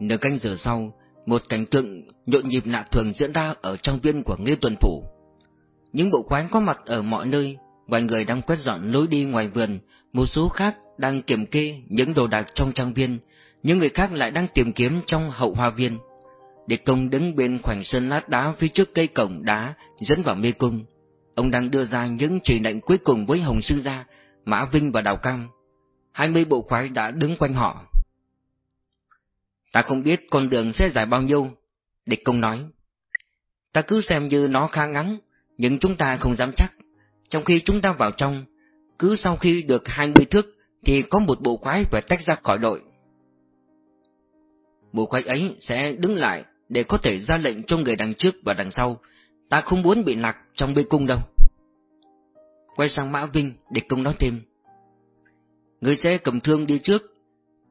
Nửa canh giờ sau, một cảnh tượng nhộn nhịp lạ thường diễn ra ở trong viên của Ngư Tuần Phủ. Những bộ quái có mặt ở mọi nơi, vài người đang quét dọn lối đi ngoài vườn, một số khác đang kiểm kê những đồ đạc trong trang viên, những người khác lại đang tìm kiếm trong hậu hoa viên. Địch công đứng bên khoảnh sân lát đá phía trước cây cổng đá dẫn vào mê cung. Ông đang đưa ra những chỉ lệnh cuối cùng với Hồng Sư Gia, Mã Vinh và Đào Cam. Hai mươi bộ khoái đã đứng quanh họ. Ta không biết con đường sẽ dài bao nhiêu, địch công nói. Ta cứ xem như nó khá ngắn, nhưng chúng ta không dám chắc. Trong khi chúng ta vào trong, cứ sau khi được hai mươi thước thì có một bộ khoái phải tách ra khỏi đội. Bộ khoái ấy sẽ đứng lại để có thể ra lệnh cho người đằng trước và đằng sau. Ta không muốn bị lạc trong bê cung đâu. Quay sang Mã Vinh, địch công nói thêm. Người sẽ cầm thương đi trước.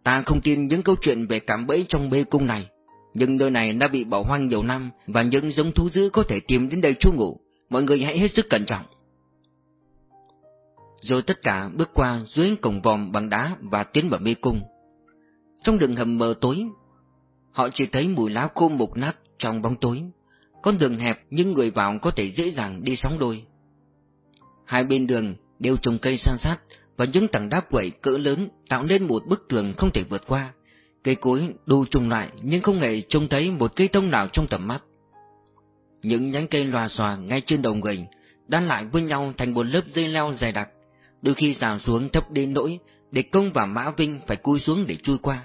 Ta không tin những câu chuyện về cảm bẫy trong bê cung này. Nhưng nơi này đã bị bỏ hoang nhiều năm và những giống thú dữ có thể tìm đến đây trú ngụ. Mọi người hãy hết sức cẩn trọng. Rồi tất cả bước qua dưới cổng vòm bằng đá và tiến vào mê cung. Trong đường hầm mờ tối, họ chỉ thấy mùi lá khô mục nát trong bóng tối. Con đường hẹp nhưng người vào có thể dễ dàng đi sóng đôi. Hai bên đường đều trồng cây san sát và những tảng đá quẩy cỡ lớn tạo nên một bức tường không thể vượt qua. Cây cối đủ trùng lại nhưng không hề trông thấy một cây thông nào trong tầm mắt. Những nhánh cây lòa xòa ngay trên đầu người đan lại với nhau thành một lớp dây leo dày đặc, đôi khi rào xuống thấp đến nỗi để công và Mã Vinh phải cúi xuống để chui qua.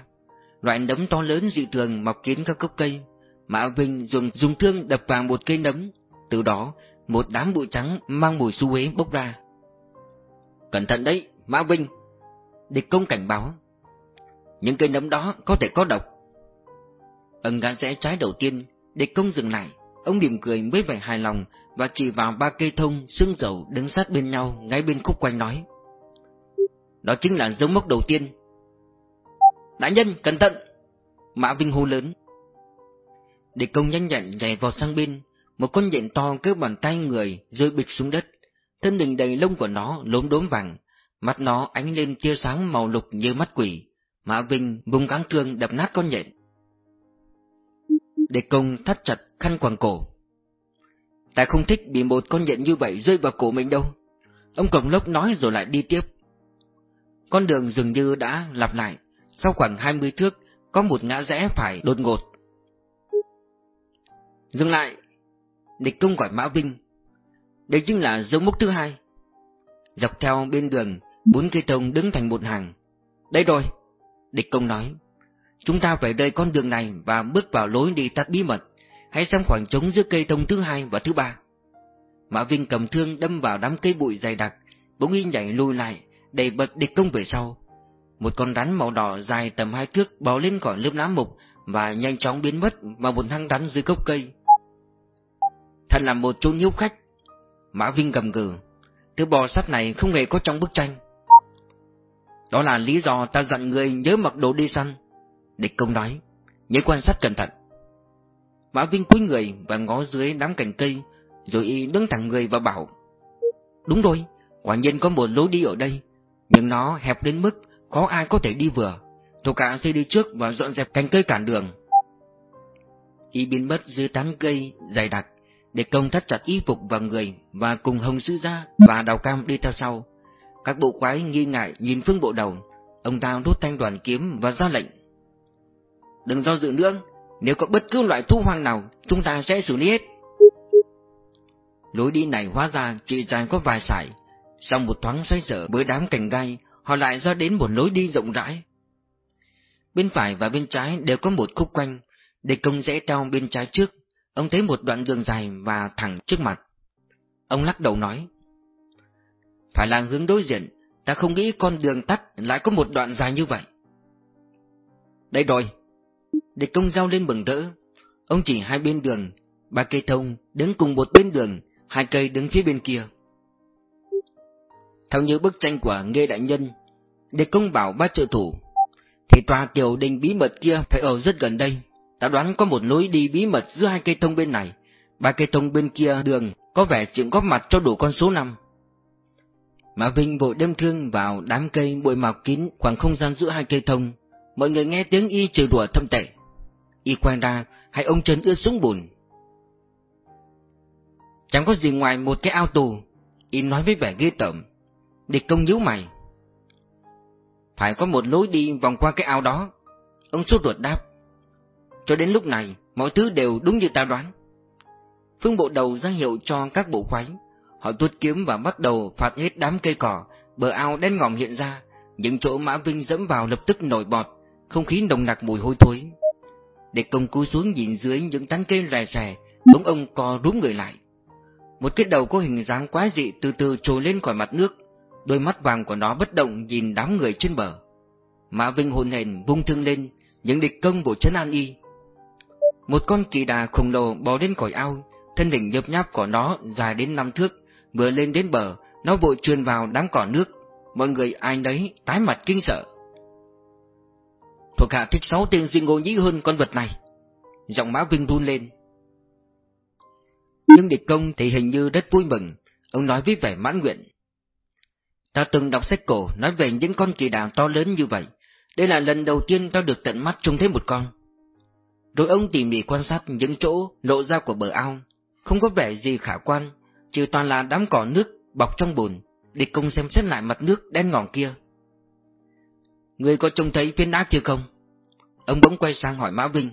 Loại nấm to lớn dị thường mọc kín các gốc cây, Mã Vinh dùng dùng thương đập vào một cây nấm, từ đó một đám bụi trắng mang mùi suối uế bốc ra. Cẩn thận đấy, Mã Vinh! Địch công cảnh báo. Những cây nấm đó có thể có độc. Ấn gã rẽ trái đầu tiên, địch công dừng lại, ông mỉm cười với vẻ hài lòng và chỉ vào ba cây thông xương dầu đứng sát bên nhau ngay bên khúc quanh nói. Đó chính là dấu mốc đầu tiên. Đại nhân, cẩn thận! Mã Vinh hô lớn. Địch công nhanh nhẹn nhảy vào sang bên, một con nhện to cướp bàn tay người rơi bịch xuống đất. Thân đỉnh đầy lông của nó lốm đốm vàng, mắt nó ánh lên tia sáng màu lục như mắt quỷ. Mã Vinh vùng cán thương đập nát con nhện. Địch công thắt chặt khăn quàng cổ. Ta không thích bị một con nhện như vậy rơi vào cổ mình đâu. Ông Cổng Lốc nói rồi lại đi tiếp. Con đường dường như đã lặp lại, sau khoảng hai mươi thước, có một ngã rẽ phải đột ngột. Dừng lại! Địch công gọi Mã Vinh. Đây chính là dấu mốc thứ hai. Dọc theo bên đường, bốn cây thông đứng thành một hàng. Đây rồi! Địch công nói. Chúng ta phải rời con đường này và bước vào lối đi tắt bí mật. Hãy xem khoảng trống giữa cây thông thứ hai và thứ ba. Mã Vinh cầm thương đâm vào đám cây bụi dày đặc, bỗng y nhảy lùi lại, đẩy bật địch công về sau. Một con rắn màu đỏ dài tầm hai thước bò lên khỏi lớp lá mục và nhanh chóng biến mất vào một hang rắn dưới gốc cây. Thật là một chốn hiếu khách. Mã Vinh gầm gừ. Thứ bò sắt này không hề có trong bức tranh. Đó là lý do ta dặn người nhớ mặc đồ đi săn. Địch công nói, nhớ quan sát cẩn thận. Mã Vinh cúi người và ngó dưới đám cành cây, rồi y đứng thẳng người và bảo. Đúng rồi, quả nhiên có một lối đi ở đây, nhưng nó hẹp đến mức khó ai có thể đi vừa. Thổ cả sẽ đi trước và dọn dẹp cành cây cản đường. Y biến mất dưới tán cây dày đặc, để công thắt chặt y phục vào người và cùng Hồng Sư Gia và Đào Cam đi theo sau. Các bộ quái nghi ngại nhìn phương bộ đầu, ông ta rút thanh đoàn kiếm và ra lệnh. Đừng do dự nữa, nếu có bất cứ loại thu hoang nào, chúng ta sẽ xử lý hết. Lối đi này hóa ra chỉ dài có vài sải, sau một thoáng xoay sở với đám cành gai, họ lại ra đến một lối đi rộng rãi. Bên phải và bên trái đều có một khúc quanh, để công rẽ theo bên trái trước, ông thấy một đoạn đường dài và thẳng trước mặt. Ông lắc đầu nói, phải là hướng đối diện, ta không nghĩ con đường tắt lại có một đoạn dài như vậy. Đây rồi, Địch công giao lên bừng rỡ. Ông chỉ hai bên đường, ba cây thông đứng cùng một bên đường, hai cây đứng phía bên kia. Theo như bức tranh của Nghê Đại Nhân, địch công bảo ba trợ thủ, thì tòa tiểu đình bí mật kia phải ở rất gần đây. Ta đoán có một lối đi bí mật giữa hai cây thông bên này, ba cây thông bên kia đường có vẻ chịu góp mặt cho đủ con số năm. Mà Vinh vội đâm thương vào đám cây bụi mọc kín khoảng không gian giữa hai cây thông, mọi người nghe tiếng y trừ đùa thâm tệ. Y quay ra, hai ông chân ướt xuống bùn. Chẳng có gì ngoài một cái ao tù, Y nói với vẻ ghê tởm. Địch công nhíu mày. Phải có một lối đi vòng qua cái ao đó. Ông sốt ruột đáp. Cho đến lúc này, mọi thứ đều đúng như ta đoán. Phương bộ đầu ra hiệu cho các bộ khoái. Họ tuốt kiếm và bắt đầu phạt hết đám cây cỏ, bờ ao đen ngòm hiện ra, những chỗ Mã Vinh dẫm vào lập tức nổi bọt, không khí nồng nặc mùi hôi thối. Để công cú xuống nhìn dưới những tán cây rè rè, bỗng ông co rúm người lại. Một cái đầu có hình dáng quái dị từ từ trồi lên khỏi mặt nước, đôi mắt vàng của nó bất động nhìn đám người trên bờ. Mã Vinh hồn hển vung thương lên, những địch công bộ chân an y. Một con kỳ đà khổng lồ bò lên khỏi ao, thân đỉnh nhấp nháp của nó dài đến năm thước, vừa lên đến bờ, nó vội trườn vào đám cỏ nước, mọi người ai nấy tái mặt kinh sợ. Thuộc hạ thích sáu tên duy ngô nhĩ hơn con vật này. Giọng Mã Vinh run lên. Nhưng địch công thì hình như rất vui mừng, ông nói với vẻ mãn nguyện. Ta từng đọc sách cổ nói về những con kỳ đào to lớn như vậy. Đây là lần đầu tiên ta được tận mắt trông thấy một con. Rồi ông tỉ mỉ quan sát những chỗ lộ ra của bờ ao. Không có vẻ gì khả quan, trừ toàn là đám cỏ nước bọc trong bùn. Địch công xem xét lại mặt nước đen ngòm kia. Người có trông thấy phiến đá kia không? Ông bỗng quay sang hỏi Mã Vinh.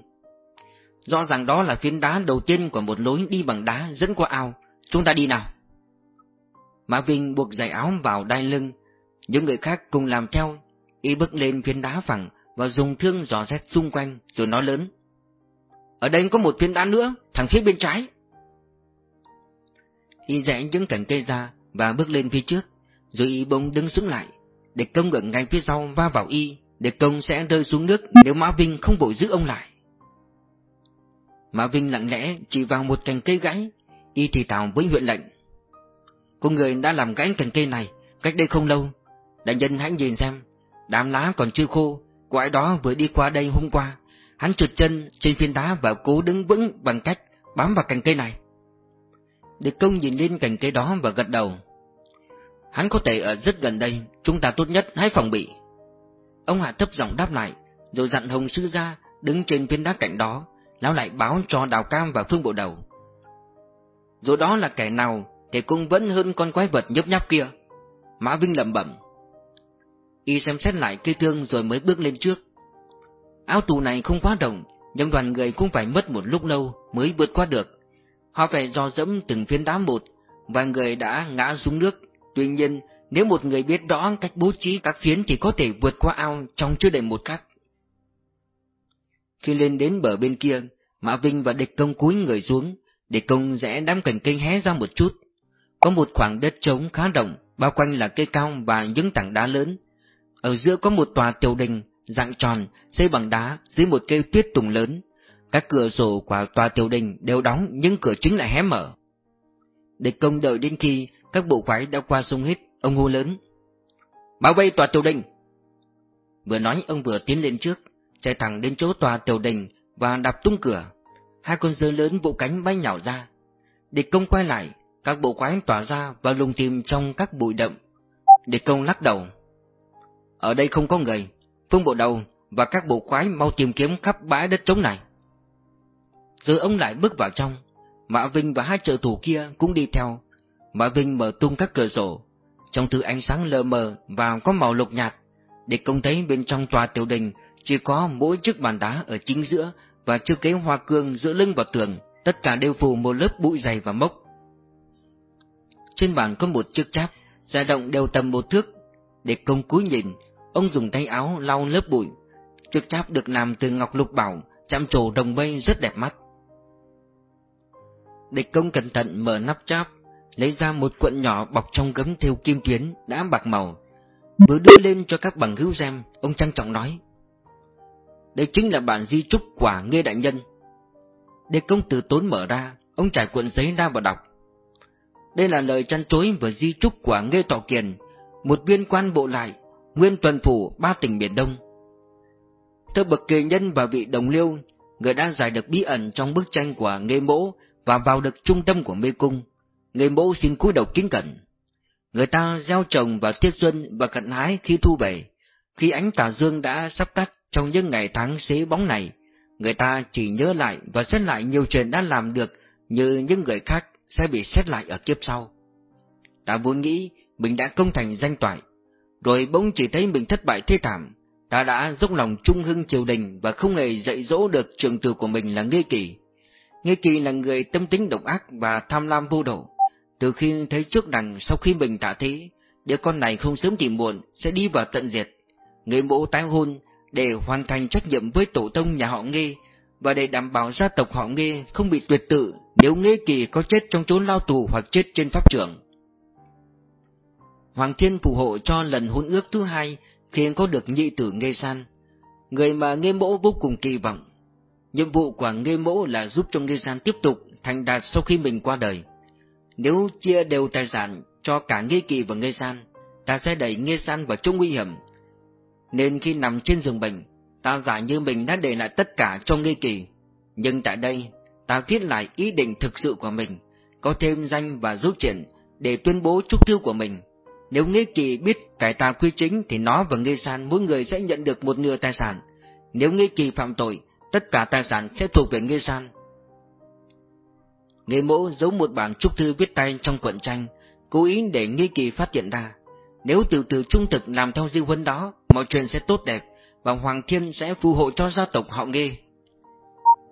Rõ ràng đó là phiến đá đầu tiên của một lối đi bằng đá dẫn qua ao. Chúng ta đi nào. Mã Vinh buộc giày áo vào đai lưng. Những người khác cùng làm theo. Y bước lên phiến đá phẳng và dùng thương dò xét xung quanh rồi nói lớn. Ở đây có một phiến đá nữa, thằng phía bên trái. Y rẽ những cành cây ra và bước lên phía trước, rồi Y bỗng đứng xuống lại. Địch công ở ngay phía sau va vào Y, địch công sẽ rơi xuống nước nếu Mã Vinh không vội giữ ông lại. Mã Vinh lặng lẽ chỉ vào một cành cây gãy, Y thì thào với huyện lệnh. cô người đã làm gãy cành cây này, cách đây không lâu. Đại nhân hãy nhìn xem, đám lá còn chưa khô, cô ấy đó vừa đi qua đây hôm qua. Hắn trượt chân trên phiến đá và cố đứng vững bằng cách bám vào cành cây này. Đế công nhìn lên cành cây đó và gật đầu. Hắn có thể ở rất gần đây, chúng ta tốt nhất hãy phòng bị. Ông hạ thấp giọng đáp lại, rồi dặn Hồng Sư ra đứng trên phiến đá cạnh đó, lão lại báo cho Đào Cam và Phương Bộ Đầu. Rồi đó là kẻ nào thì cũng vẫn hơn con quái vật nhấp nháp kia. Mã Vinh lẩm bẩm. Y xem xét lại cây thương rồi mới bước lên trước. Áo tù này không quá rộng, nhưng đoàn người cũng phải mất một lúc lâu mới vượt qua được. Họ phải do dẫm từng phiến đá một, và người đã ngã xuống nước. Tuy nhiên, nếu một người biết rõ cách bố trí các phiến thì có thể vượt qua ao trong chưa đầy một khắc. Khi lên đến bờ bên kia, Mã Vinh và địch công cúi người xuống, địch công rẽ đám cành cây hé ra một chút. Có một khoảng đất trống khá rộng, bao quanh là cây cao và những tảng đá lớn. Ở giữa có một tòa tiểu đình, dạng tròn, xây bằng đá dưới một cây tuyết tùng lớn. Các cửa sổ của tòa tiểu đình đều đóng nhưng cửa chính lại hé mở. Địch công đợi đến khi các bộ khoái đã qua sông hết, ông hô lớn. Bảo vây tòa tiểu đình! Vừa nói ông vừa tiến lên trước, chạy thẳng đến chỗ tòa tiểu đình và đạp tung cửa. Hai con dơ lớn vỗ cánh bay nhào ra. Địch công quay lại, các bộ khoái tỏa ra và lùng tìm trong các bụi đậm. Địch công lắc đầu. Ở đây không có người, phương bộ đầu và các bộ khoái mau tìm kiếm khắp bãi đất trống này. Rồi ông lại bước vào trong, Mã Vinh và hai trợ thủ kia cũng đi theo. Mã Vinh mở tung các cửa sổ, trong thứ ánh sáng lờ mờ và có màu lục nhạt. để công thấy bên trong tòa tiểu đình chỉ có mỗi chiếc bàn đá ở chính giữa và chiếc ghế hoa cương giữa lưng vào tường, tất cả đều phủ một lớp bụi dày và mốc. Trên bàn có một chiếc cháp, dao động đều tầm một thước. Để công cúi nhìn, ông dùng tay áo lau lớp bụi. Chiếc cháp được làm từ ngọc lục bảo, chạm trổ đồng mây rất đẹp mắt. Địch công cẩn thận mở nắp cháp, lấy ra một cuộn nhỏ bọc trong gấm thêu kim tuyến đã bạc màu. Vừa đưa lên cho các bằng hữu xem, ông trang trọng nói. Đây chính là bản di trúc quả nghe Đại Nhân. Địch công từ tốn mở ra, ông trải cuộn giấy ra và đọc. Đây là lời chăn chối và di trúc của Nghê Tỏ Kiền, một viên quan bộ lại, nguyên tuần phủ ba tỉnh Biển Đông. Thưa bậc kỳ nhân và vị đồng liêu, người đã giải được bí ẩn trong bức tranh của Nghê Mỗ và vào được trung tâm của mê cung. người mẫu xin cúi đầu kính cẩn. Người ta gieo trồng và tiết xuân và cận hái khi thu về. Khi ánh tà dương đã sắp tắt trong những ngày tháng xế bóng này, người ta chỉ nhớ lại và xét lại nhiều chuyện đã làm được như những người khác sẽ bị xét lại ở kiếp sau. Ta vốn nghĩ mình đã công thành danh toại, rồi bỗng chỉ thấy mình thất bại thê thảm. Ta đã dốc lòng trung hưng triều đình và không hề dạy dỗ được trường tử của mình là nghi Kỳ. Nghe Kỳ là người tâm tính độc ác và tham lam vô độ. Từ khi thấy trước đằng sau khi mình tạ thế, đứa con này không sớm thì muộn sẽ đi vào tận diệt. Người mộ tái hôn để hoàn thành trách nhiệm với tổ tông nhà họ Nghê và để đảm bảo gia tộc họ Nghê không bị tuyệt tự nếu Nghê Kỳ có chết trong chốn lao tù hoặc chết trên pháp trường. Hoàng Thiên phù hộ cho lần hôn ước thứ hai khiến có được nhị tử Nghê San, người mà Nghê Mẫu vô cùng kỳ vọng. Nhiệm vụ của Nghê Mỗ là giúp cho Nghê San tiếp tục thành đạt sau khi mình qua đời. Nếu chia đều tài sản cho cả Nghê Kỳ và Nghê San, ta sẽ đẩy Nghê San vào chỗ nguy hiểm. Nên khi nằm trên giường bệnh, ta giả như mình đã để lại tất cả cho Nghê Kỳ. Nhưng tại đây, ta viết lại ý định thực sự của mình, có thêm danh và giúp triển để tuyên bố chúc thư của mình. Nếu Nghê Kỳ biết cải tà quy chính thì nó và Nghê San mỗi người sẽ nhận được một nửa tài sản. Nếu Nghê Kỳ phạm tội, tất cả tài sản sẽ thuộc về Nghê San. Nghê mỗ giấu một bản chúc thư viết tay trong cuộn tranh, cố ý để Nghê Kỳ phát hiện ra. Nếu từ từ trung thực làm theo di huấn đó, mọi chuyện sẽ tốt đẹp, và Hoàng Thiên sẽ phù hộ cho gia tộc họ Nghê.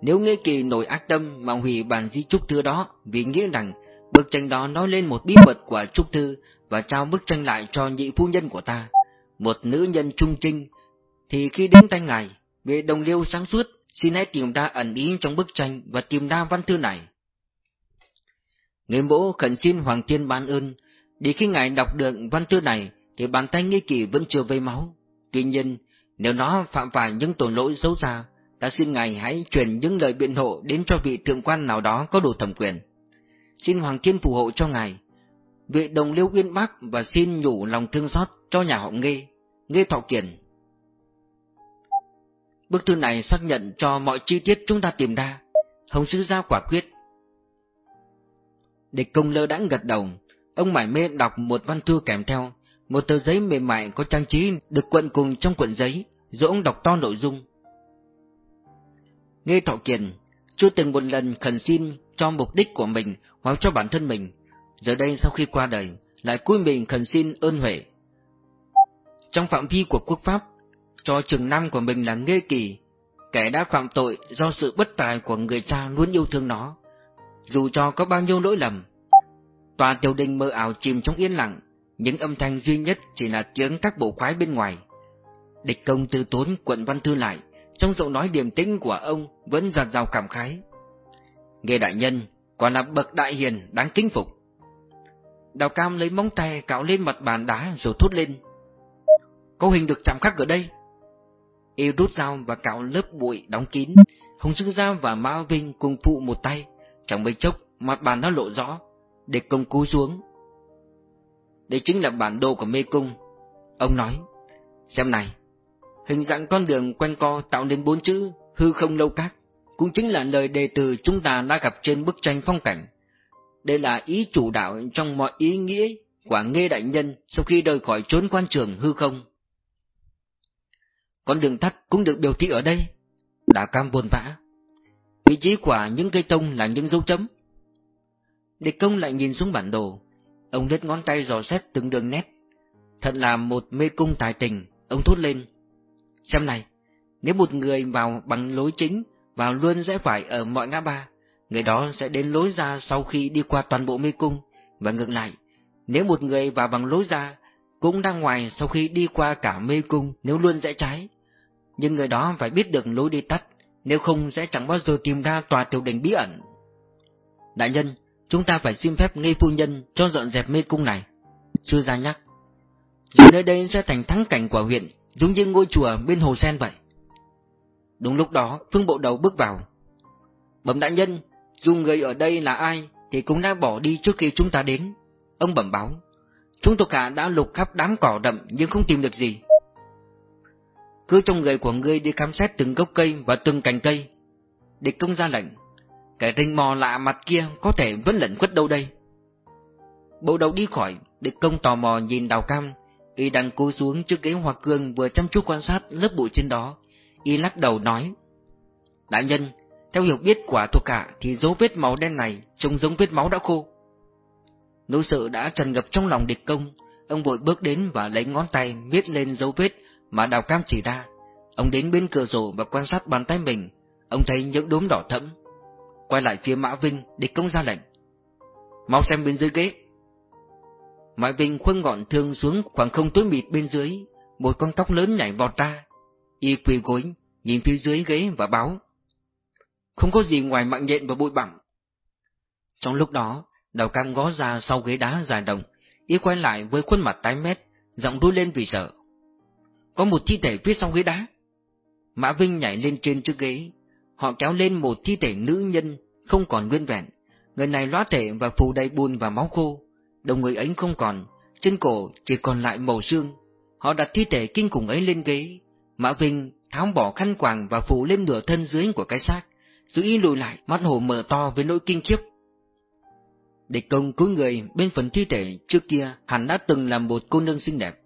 Nếu Nghê Kỳ nổi ác tâm mà hủy bản di chúc thư đó vì nghĩ rằng bức tranh đó nói lên một bí mật của chúc thư và trao bức tranh lại cho nhị phu nhân của ta, một nữ nhân trung trinh, thì khi đến tay ngài, về đồng liêu sáng suốt, xin hãy tìm ra ẩn ý trong bức tranh và tìm ra văn thư này. Người mẫu khẩn xin Hoàng Thiên ban ơn, để khi ngài đọc được văn thư này, thì bàn tay nghi kỳ vẫn chưa vây máu. Tuy nhiên, nếu nó phạm phải những tội lỗi xấu xa, ta xin ngài hãy truyền những lời biện hộ đến cho vị thượng quan nào đó có đủ thẩm quyền. Xin Hoàng Thiên phù hộ cho ngài, vị đồng liêu uyên bắc và xin nhủ lòng thương xót cho nhà họ Nghê, Nghê Thọ Kiền. Bức thư này xác nhận cho mọi chi tiết chúng ta tìm ra, Hồng Sư Gia quả quyết. Địch công lơ đã gật đầu, ông mải mê đọc một văn thư kèm theo, một tờ giấy mềm mại có trang trí được quận cùng trong cuộn giấy, rồi ông đọc to nội dung. nghe Thọ Kiền chưa từng một lần khẩn xin cho mục đích của mình hoặc cho bản thân mình, giờ đây sau khi qua đời, lại cúi mình khẩn xin ơn huệ. Trong phạm vi của quốc pháp, cho trường năm của mình là Nghê Kỳ, kẻ đã phạm tội do sự bất tài của người cha luôn yêu thương nó, dù cho có bao nhiêu lỗi lầm. Tòa tiểu đình mơ ảo chìm trong yên lặng, những âm thanh duy nhất chỉ là tiếng các bộ khoái bên ngoài. Địch công tư tốn quận văn thư lại, trong giọng nói điềm tĩnh của ông vẫn giặt rào cảm khái. Nghe đại nhân, quả là bậc đại hiền đáng kính phục. Đào Cam lấy móng tay cạo lên mặt bàn đá rồi thốt lên. "Câu hình được chạm khắc ở đây. Y rút dao và cạo lớp bụi đóng kín. Hồng Dương Gia và Mã Vinh cùng phụ một tay. Chẳng mấy chốc, mặt bàn nó lộ rõ. Để công cú xuống. Đây chính là bản đồ của mê cung. Ông nói. Xem này. Hình dạng con đường quanh co tạo nên bốn chữ hư không lâu các. Cũng chính là lời đề từ chúng ta đã gặp trên bức tranh phong cảnh. Đây là ý chủ đạo trong mọi ý nghĩa của Nghê Đại Nhân sau khi rời khỏi trốn quan trường hư không. Con đường tắt cũng được biểu thị ở đây. Đào Cam buồn vã. Vị trí của những cây tông là những dấu chấm. Địch công lại nhìn xuống bản đồ. Ông lết ngón tay dò xét từng đường nét. Thật là một mê cung tài tình, ông thốt lên. Xem này, nếu một người vào bằng lối chính, vào luôn sẽ phải ở mọi ngã ba, người đó sẽ đến lối ra sau khi đi qua toàn bộ mê cung, và ngược lại, nếu một người vào bằng lối ra, cũng đang ngoài sau khi đi qua cả mê cung nếu luôn rẽ trái. Nhưng người đó phải biết được lối đi tắt, nếu không sẽ chẳng bao giờ tìm ra tòa tiểu đình bí ẩn. Đại nhân, chúng ta phải xin phép ngây phu nhân cho dọn dẹp mê cung này. Sư gia nhắc, rồi nơi đây sẽ thành thắng cảnh của huyện, giống như ngôi chùa bên hồ sen vậy. Đúng lúc đó, phương bộ đầu bước vào. Bẩm đại nhân, dù người ở đây là ai, thì cũng đã bỏ đi trước khi chúng ta đến. Ông bẩm báo, chúng tôi cả đã lục khắp đám cỏ đậm nhưng không tìm được gì. Cứ trong người của ngươi đi khám xét từng gốc cây và từng cành cây. Địch công ra lệnh, cái rình mò lạ mặt kia có thể vẫn lẩn khuất đâu đây. Bộ đầu đi khỏi, địch công tò mò nhìn đào cam, y đang cúi xuống trước ghế hoa cương vừa chăm chú quan sát lớp bụi trên đó, y lắc đầu nói. Đại nhân, theo hiểu biết của thuộc hạ thì dấu vết máu đen này trông giống vết máu đã khô. Nỗi sợ đã tràn ngập trong lòng địch công, ông vội bước đến và lấy ngón tay viết lên dấu vết mà đào cam chỉ ra. Ông đến bên cửa sổ và quan sát bàn tay mình, ông thấy những đốm đỏ thẫm. Quay lại phía Mã Vinh, địch công ra lệnh. Mau xem bên dưới ghế. Mã Vinh khuân ngọn thương xuống khoảng không tối mịt bên dưới, một con tóc lớn nhảy vọt ra. Y quỳ gối, nhìn phía dưới ghế và báo. Không có gì ngoài mạng nhện và bụi bặm. Trong lúc đó, đào cam ngó ra sau ghế đá dài đồng, y quay lại với khuôn mặt tái mét, giọng đuôi lên vì sợ. Có một thi thể phía sau ghế đá. Mã Vinh nhảy lên trên chiếc ghế, họ kéo lên một thi thể nữ nhân không còn nguyên vẹn. Người này loá thể và phù đầy bùn và máu khô, đầu người ấy không còn, trên cổ chỉ còn lại màu xương. Họ đặt thi thể kinh khủng ấy lên ghế. Mã Vinh tháo bỏ khăn quàng và phủ lên nửa thân dưới của cái xác, rồi lùi lại, mắt hồ mở to với nỗi kinh khiếp. Địch công cứu người bên phần thi thể trước kia hẳn đã từng là một cô nương xinh đẹp.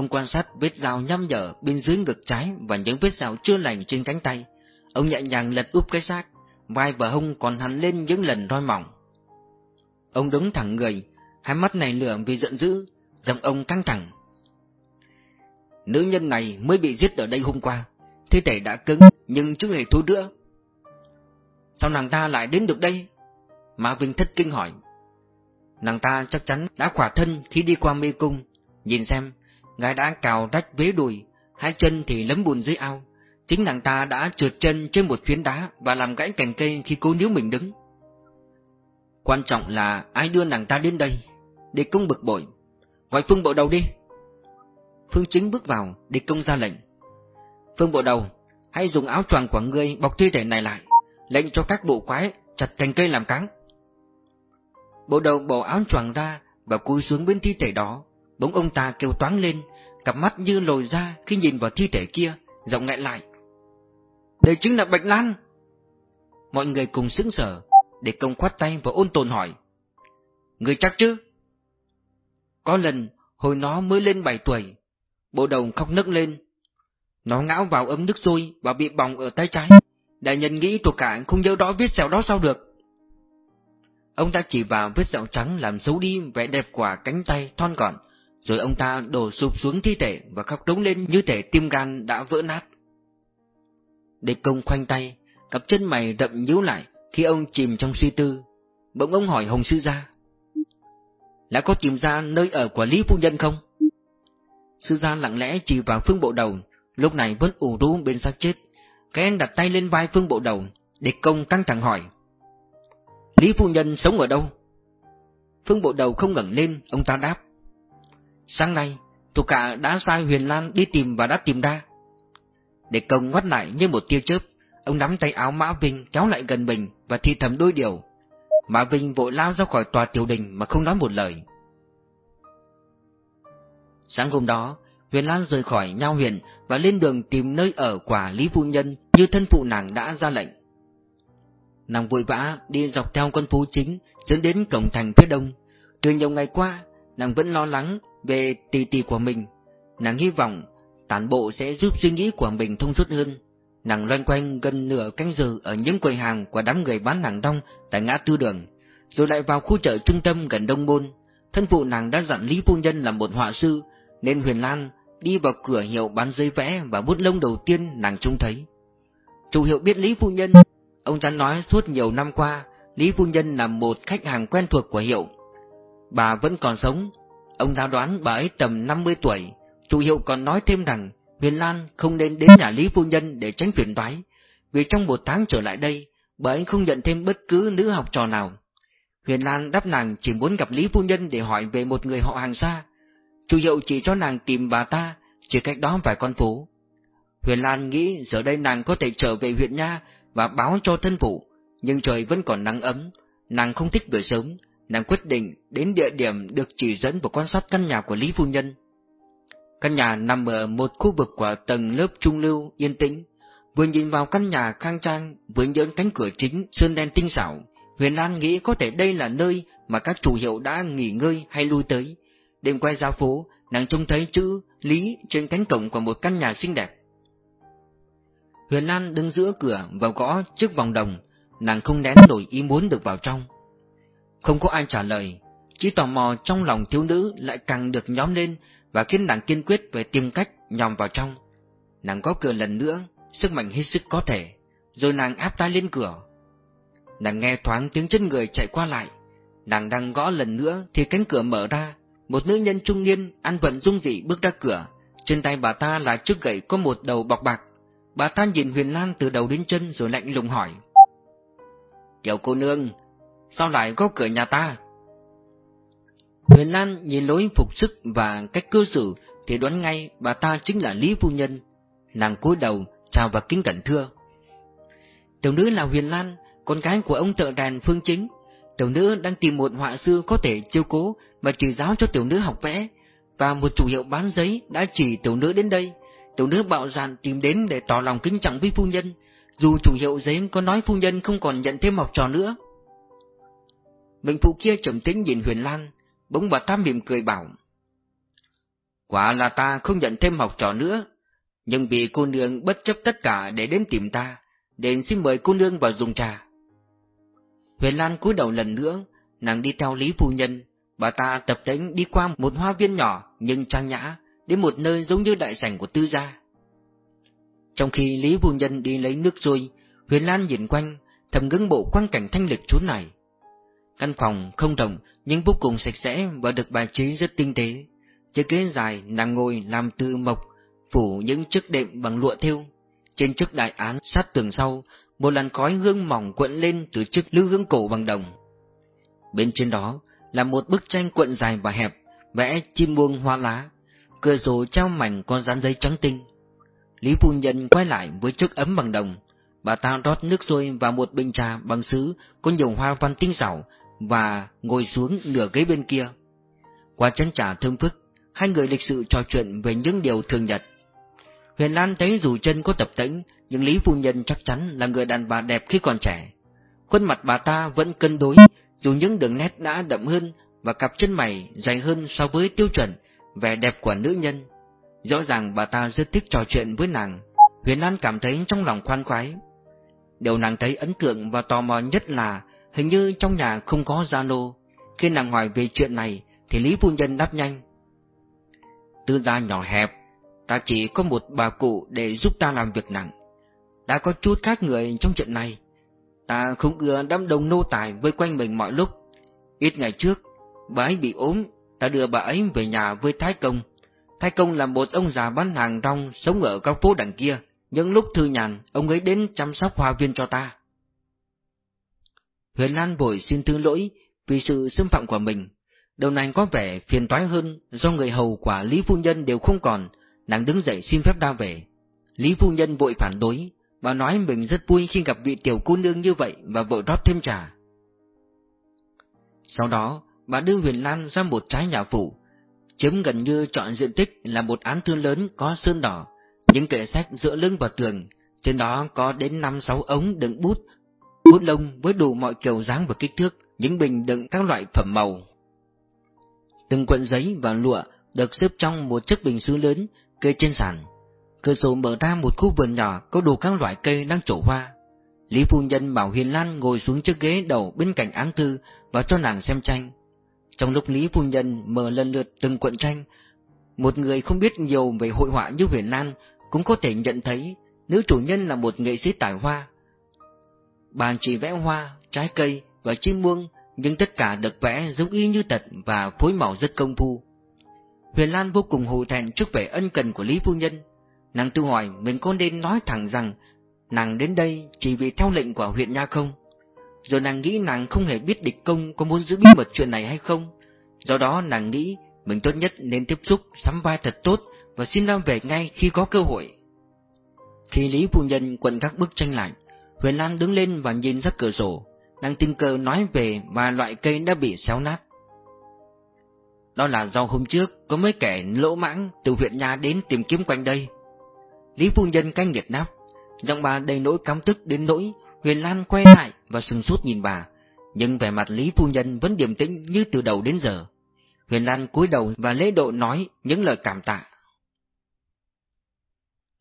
Ông quan sát vết dao nhăm nhở bên dưới ngực trái và những vết dao chưa lành trên cánh tay. Ông nhẹ nhàng lật úp cái xác, vai và hông còn hằn lên những lần roi mỏng. Ông đứng thẳng người, hai mắt này lửa vì giận dữ, giọng ông căng thẳng. Nữ nhân này mới bị giết ở đây hôm qua, thi thể đã cứng nhưng chưa hề thối nữa. Sao nàng ta lại đến được đây? Mã Vinh thất kinh hỏi. Nàng ta chắc chắn đã khỏa thân khi đi qua mê cung. Nhìn xem, ngài đã cào rách vế đùi, hai chân thì lấm bùn dưới ao. Chính nàng ta đã trượt chân trên một phiến đá và làm gãy cành cây khi cố níu mình đứng. Quan trọng là ai đưa nàng ta đến đây, để công bực bội. Gọi Phương bộ đầu đi. Phương chính bước vào, để công ra lệnh. Phương bộ đầu, hãy dùng áo choàng của ngươi bọc thi thể này lại, lệnh cho các bộ quái chặt cành cây làm cáng. Bộ đầu bỏ áo choàng ra và cúi xuống bên thi thể đó, bỗng ông ta kêu toáng lên, cặp mắt như lồi ra khi nhìn vào thi thể kia, giọng ngại lại. Đây chính là Bạch Lan! Mọi người cùng sững sờ, để công khoát tay và ôn tồn hỏi. Người chắc chứ? Có lần, hồi nó mới lên 7 tuổi, bộ đầu khóc nức lên. Nó ngã vào ấm nước sôi và bị bỏng ở tay trái. Đại nhân nghĩ thuộc cả không nhớ đó vết sẹo đó sao được. Ông ta chỉ vào vết sẹo trắng làm xấu đi vẻ đẹp quả cánh tay thon gọn, rồi ông ta đổ sụp xuống thi thể và khóc đống lên như thể tim gan đã vỡ nát. Địch công khoanh tay, cặp chân mày rậm nhíu lại khi ông chìm trong suy tư. Bỗng ông hỏi Hồng Sư Gia. Đã có tìm ra nơi ở của Lý Phu Nhân không? Sư Gia lặng lẽ chỉ vào phương bộ đầu, lúc này vẫn ủ rũ bên xác chết. Cái em đặt tay lên vai phương bộ đầu, địch công căng thẳng hỏi. Lý Phu Nhân sống ở đâu? Phương bộ đầu không ngẩng lên, ông ta đáp. Sáng nay, thuộc cả đã sai Huyền Lan đi tìm và đã tìm ra. để công ngoắt lại như một tia chớp, ông nắm tay áo Mã Vinh kéo lại gần mình và thi thầm đôi điều. Mã Vinh vội lao ra khỏi tòa tiểu đình mà không nói một lời. Sáng hôm đó, Huyền Lan rời khỏi Nhao Huyền và lên đường tìm nơi ở của Lý Phu Nhân như thân phụ nàng đã ra lệnh. Nàng vội vã đi dọc theo con phố chính dẫn đến cổng thành phía đông. Từ nhiều ngày qua, nàng vẫn lo lắng về tỷ tỷ của mình. Nàng hy vọng tản bộ sẽ giúp suy nghĩ của mình thông suốt hơn. Nàng loanh quanh gần nửa canh giờ ở những quầy hàng của đám người bán hàng đông tại ngã tư đường, rồi lại vào khu chợ trung tâm gần Đông Môn. Thân phụ nàng đã dặn Lý Phu Nhân là một họa sư, nên Huyền Lan đi vào cửa hiệu bán giấy vẽ và bút lông đầu tiên nàng trông thấy. Chủ hiệu biết Lý Phu Nhân, ông ta nói suốt nhiều năm qua, Lý Phu Nhân là một khách hàng quen thuộc của hiệu. Bà vẫn còn sống, ông ta đoán bà ấy tầm 50 tuổi, chủ hiệu còn nói thêm rằng Huyền Lan không nên đến nhà Lý Phu Nhân để tránh phiền toái, vì trong một tháng trở lại đây, bà ấy không nhận thêm bất cứ nữ học trò nào. Huyền Lan đáp nàng chỉ muốn gặp Lý Phu Nhân để hỏi về một người họ hàng xa. Chủ hiệu chỉ cho nàng tìm bà ta, chỉ cách đó vài con phố. Huyền Lan nghĩ giờ đây nàng có thể trở về huyện Nha và báo cho thân phụ, nhưng trời vẫn còn nắng ấm, nàng không thích buổi sớm, nàng quyết định đến địa điểm được chỉ dẫn và quan sát căn nhà của Lý Phu Nhân. Căn nhà nằm ở một khu vực của tầng lớp trung lưu yên tĩnh, vừa nhìn vào căn nhà khang trang với những cánh cửa chính sơn đen tinh xảo, Huyền Lan nghĩ có thể đây là nơi mà các chủ hiệu đã nghỉ ngơi hay lui tới. Đêm quay ra phố, nàng trông thấy chữ Lý trên cánh cổng của một căn nhà xinh đẹp. Huyền Lan đứng giữa cửa và gõ trước vòng đồng, nàng không nén nổi ý muốn được vào trong. Không có ai trả lời, chỉ tò mò trong lòng thiếu nữ lại càng được nhóm lên và khiến nàng kiên quyết về tìm cách nhòm vào trong. Nàng có cửa lần nữa, sức mạnh hết sức có thể, rồi nàng áp tay lên cửa. Nàng nghe thoáng tiếng chân người chạy qua lại, nàng đang gõ lần nữa thì cánh cửa mở ra, một nữ nhân trung niên ăn vận dung dị bước ra cửa, trên tay bà ta là chiếc gậy có một đầu bọc bạc. Bà ta nhìn Huyền Lan từ đầu đến chân rồi lạnh lùng hỏi. Tiểu cô nương, sao lại có cửa nhà ta? Huyền Lan nhìn lối phục sức và cách cư xử thì đoán ngay bà ta chính là Lý Phu Nhân. Nàng cúi đầu, chào và kính cẩn thưa. Tiểu nữ là Huyền Lan, con gái của ông thợ đàn Phương Chính. Tiểu nữ đang tìm một họa sư có thể chiêu cố và chỉ giáo cho tiểu nữ học vẽ, và một chủ hiệu bán giấy đã chỉ tiểu nữ đến đây. Tiểu nữ bạo dạn tìm đến để tỏ lòng kính trọng với phu nhân, dù chủ hiệu giấy có nói phu nhân không còn nhận thêm học trò nữa. Bệnh phụ kia trầm tĩnh nhìn Huyền Lan, bỗng bà ta mỉm cười bảo. Quả là ta không nhận thêm học trò nữa, nhưng vì cô nương bất chấp tất cả để đến tìm ta, đến xin mời cô nương vào dùng trà. Huyền Lan cúi đầu lần nữa, nàng đi theo Lý Phu Nhân, bà ta tập tính đi qua một hoa viên nhỏ nhưng trang nhã, đến một nơi giống như đại sảnh của tư gia. Trong khi Lý Phu Nhân đi lấy nước rồi, Huyền Lan nhìn quanh, thầm ngưỡng bộ quang cảnh thanh lịch chốn này. Căn phòng không rộng nhưng vô cùng sạch sẽ và được bài trí rất tinh tế. Chiếc ghế dài nằm ngồi làm từ mộc, phủ những chiếc đệm bằng lụa thêu. Trên chiếc đại án sát tường sau, một làn khói hương mỏng cuộn lên từ chiếc lư hương cổ bằng đồng. Bên trên đó là một bức tranh cuộn dài và hẹp, vẽ chim muông hoa lá, cửa sổ treo mảnh con dán giấy trắng tinh. Lý phu nhân quay lại với chiếc ấm bằng đồng, bà ta rót nước sôi vào một bình trà bằng sứ có nhiều hoa văn tinh xảo và ngồi xuống nửa ghế bên kia. Qua chén trà thơm phức, hai người lịch sự trò chuyện về những điều thường nhật. Huyền Lan thấy dù chân có tập tĩnh nhưng Lý Phu Nhân chắc chắn là người đàn bà đẹp khi còn trẻ. Khuôn mặt bà ta vẫn cân đối, dù những đường nét đã đậm hơn và cặp chân mày dày hơn so với tiêu chuẩn, vẻ đẹp của nữ nhân. Rõ ràng bà ta rất thích trò chuyện với nàng, Huyền Lan cảm thấy trong lòng khoan khoái. Điều nàng thấy ấn tượng và tò mò nhất là hình như trong nhà không có Zalo. Khi nàng hỏi về chuyện này thì Lý Phu Nhân đáp nhanh. Tư gia nhỏ hẹp, ta chỉ có một bà cụ để giúp ta làm việc nặng. đã có chút khác người trong chuyện này. Ta không ưa đám đông nô tài vây quanh mình mọi lúc. Ít ngày trước, bà ấy bị ốm, ta đưa bà ấy về nhà với Thái Công. Thái Công là một ông già bán hàng rong sống ở các phố đằng kia. Những lúc thư nhàn, ông ấy đến chăm sóc hoa viên cho ta. Huyền Lan vội xin thứ lỗi vì sự xâm phạm của mình. Đầu này có vẻ phiền toái hơn do người hầu quả Lý Phu Nhân đều không còn, nàng đứng dậy xin phép ra về. Lý Phu Nhân vội phản đối, bà nói mình rất vui khi gặp vị tiểu cô nương như vậy và vội rót thêm trà. Sau đó, bà đưa Huyền Lan ra một trái nhà phủ, chiếm gần như chọn diện tích là một án thư lớn có sơn đỏ, những kệ sách giữa lưng và tường, trên đó có đến năm sáu ống đựng bút, bút lông với đủ mọi kiểu dáng và kích thước, những bình đựng các loại phẩm màu. Từng cuộn giấy và lụa được xếp trong một chiếc bình sứ lớn kê trên sàn. Cửa sổ mở ra một khu vườn nhỏ có đủ các loại cây đang trổ hoa. Lý Phu Nhân bảo Huyền Lan ngồi xuống chiếc ghế đầu bên cạnh án thư và cho nàng xem tranh. Trong lúc Lý Phu Nhân mở lần lượt từng cuộn tranh, một người không biết nhiều về hội họa như Huyền Lan cũng có thể nhận thấy nữ chủ nhân là một nghệ sĩ tài hoa. Bà chỉ vẽ hoa, trái cây và chim muông, nhưng tất cả được vẽ giống y như thật và phối màu rất công phu. Huyền Lan vô cùng hổ thẹn trước vẻ ân cần của Lý Phu Nhân. Nàng tự hỏi mình có nên nói thẳng rằng nàng đến đây chỉ vì theo lệnh của huyện Nha không? Rồi nàng nghĩ nàng không hề biết địch công có muốn giữ bí mật chuyện này hay không. Do đó nàng nghĩ mình tốt nhất nên tiếp xúc, sắm vai thật tốt và xin ra về ngay khi có cơ hội. Khi Lý Phu Nhân quận các bức tranh lại, Huyền Lan đứng lên và nhìn ra cửa sổ, nàng tình cờ nói về và loại cây đã bị xéo nát. Đó là do hôm trước có mấy kẻ lỗ mãng từ huyện nhà đến tìm kiếm quanh đây. Lý Phu Nhân canh nghiệt nắp, giọng bà đầy nỗi căm tức đến nỗi Huyền Lan quay lại và sừng sốt nhìn bà, nhưng vẻ mặt Lý Phu Nhân vẫn điềm tĩnh như từ đầu đến giờ. Huyền Lan cúi đầu và lễ độ nói những lời cảm tạ.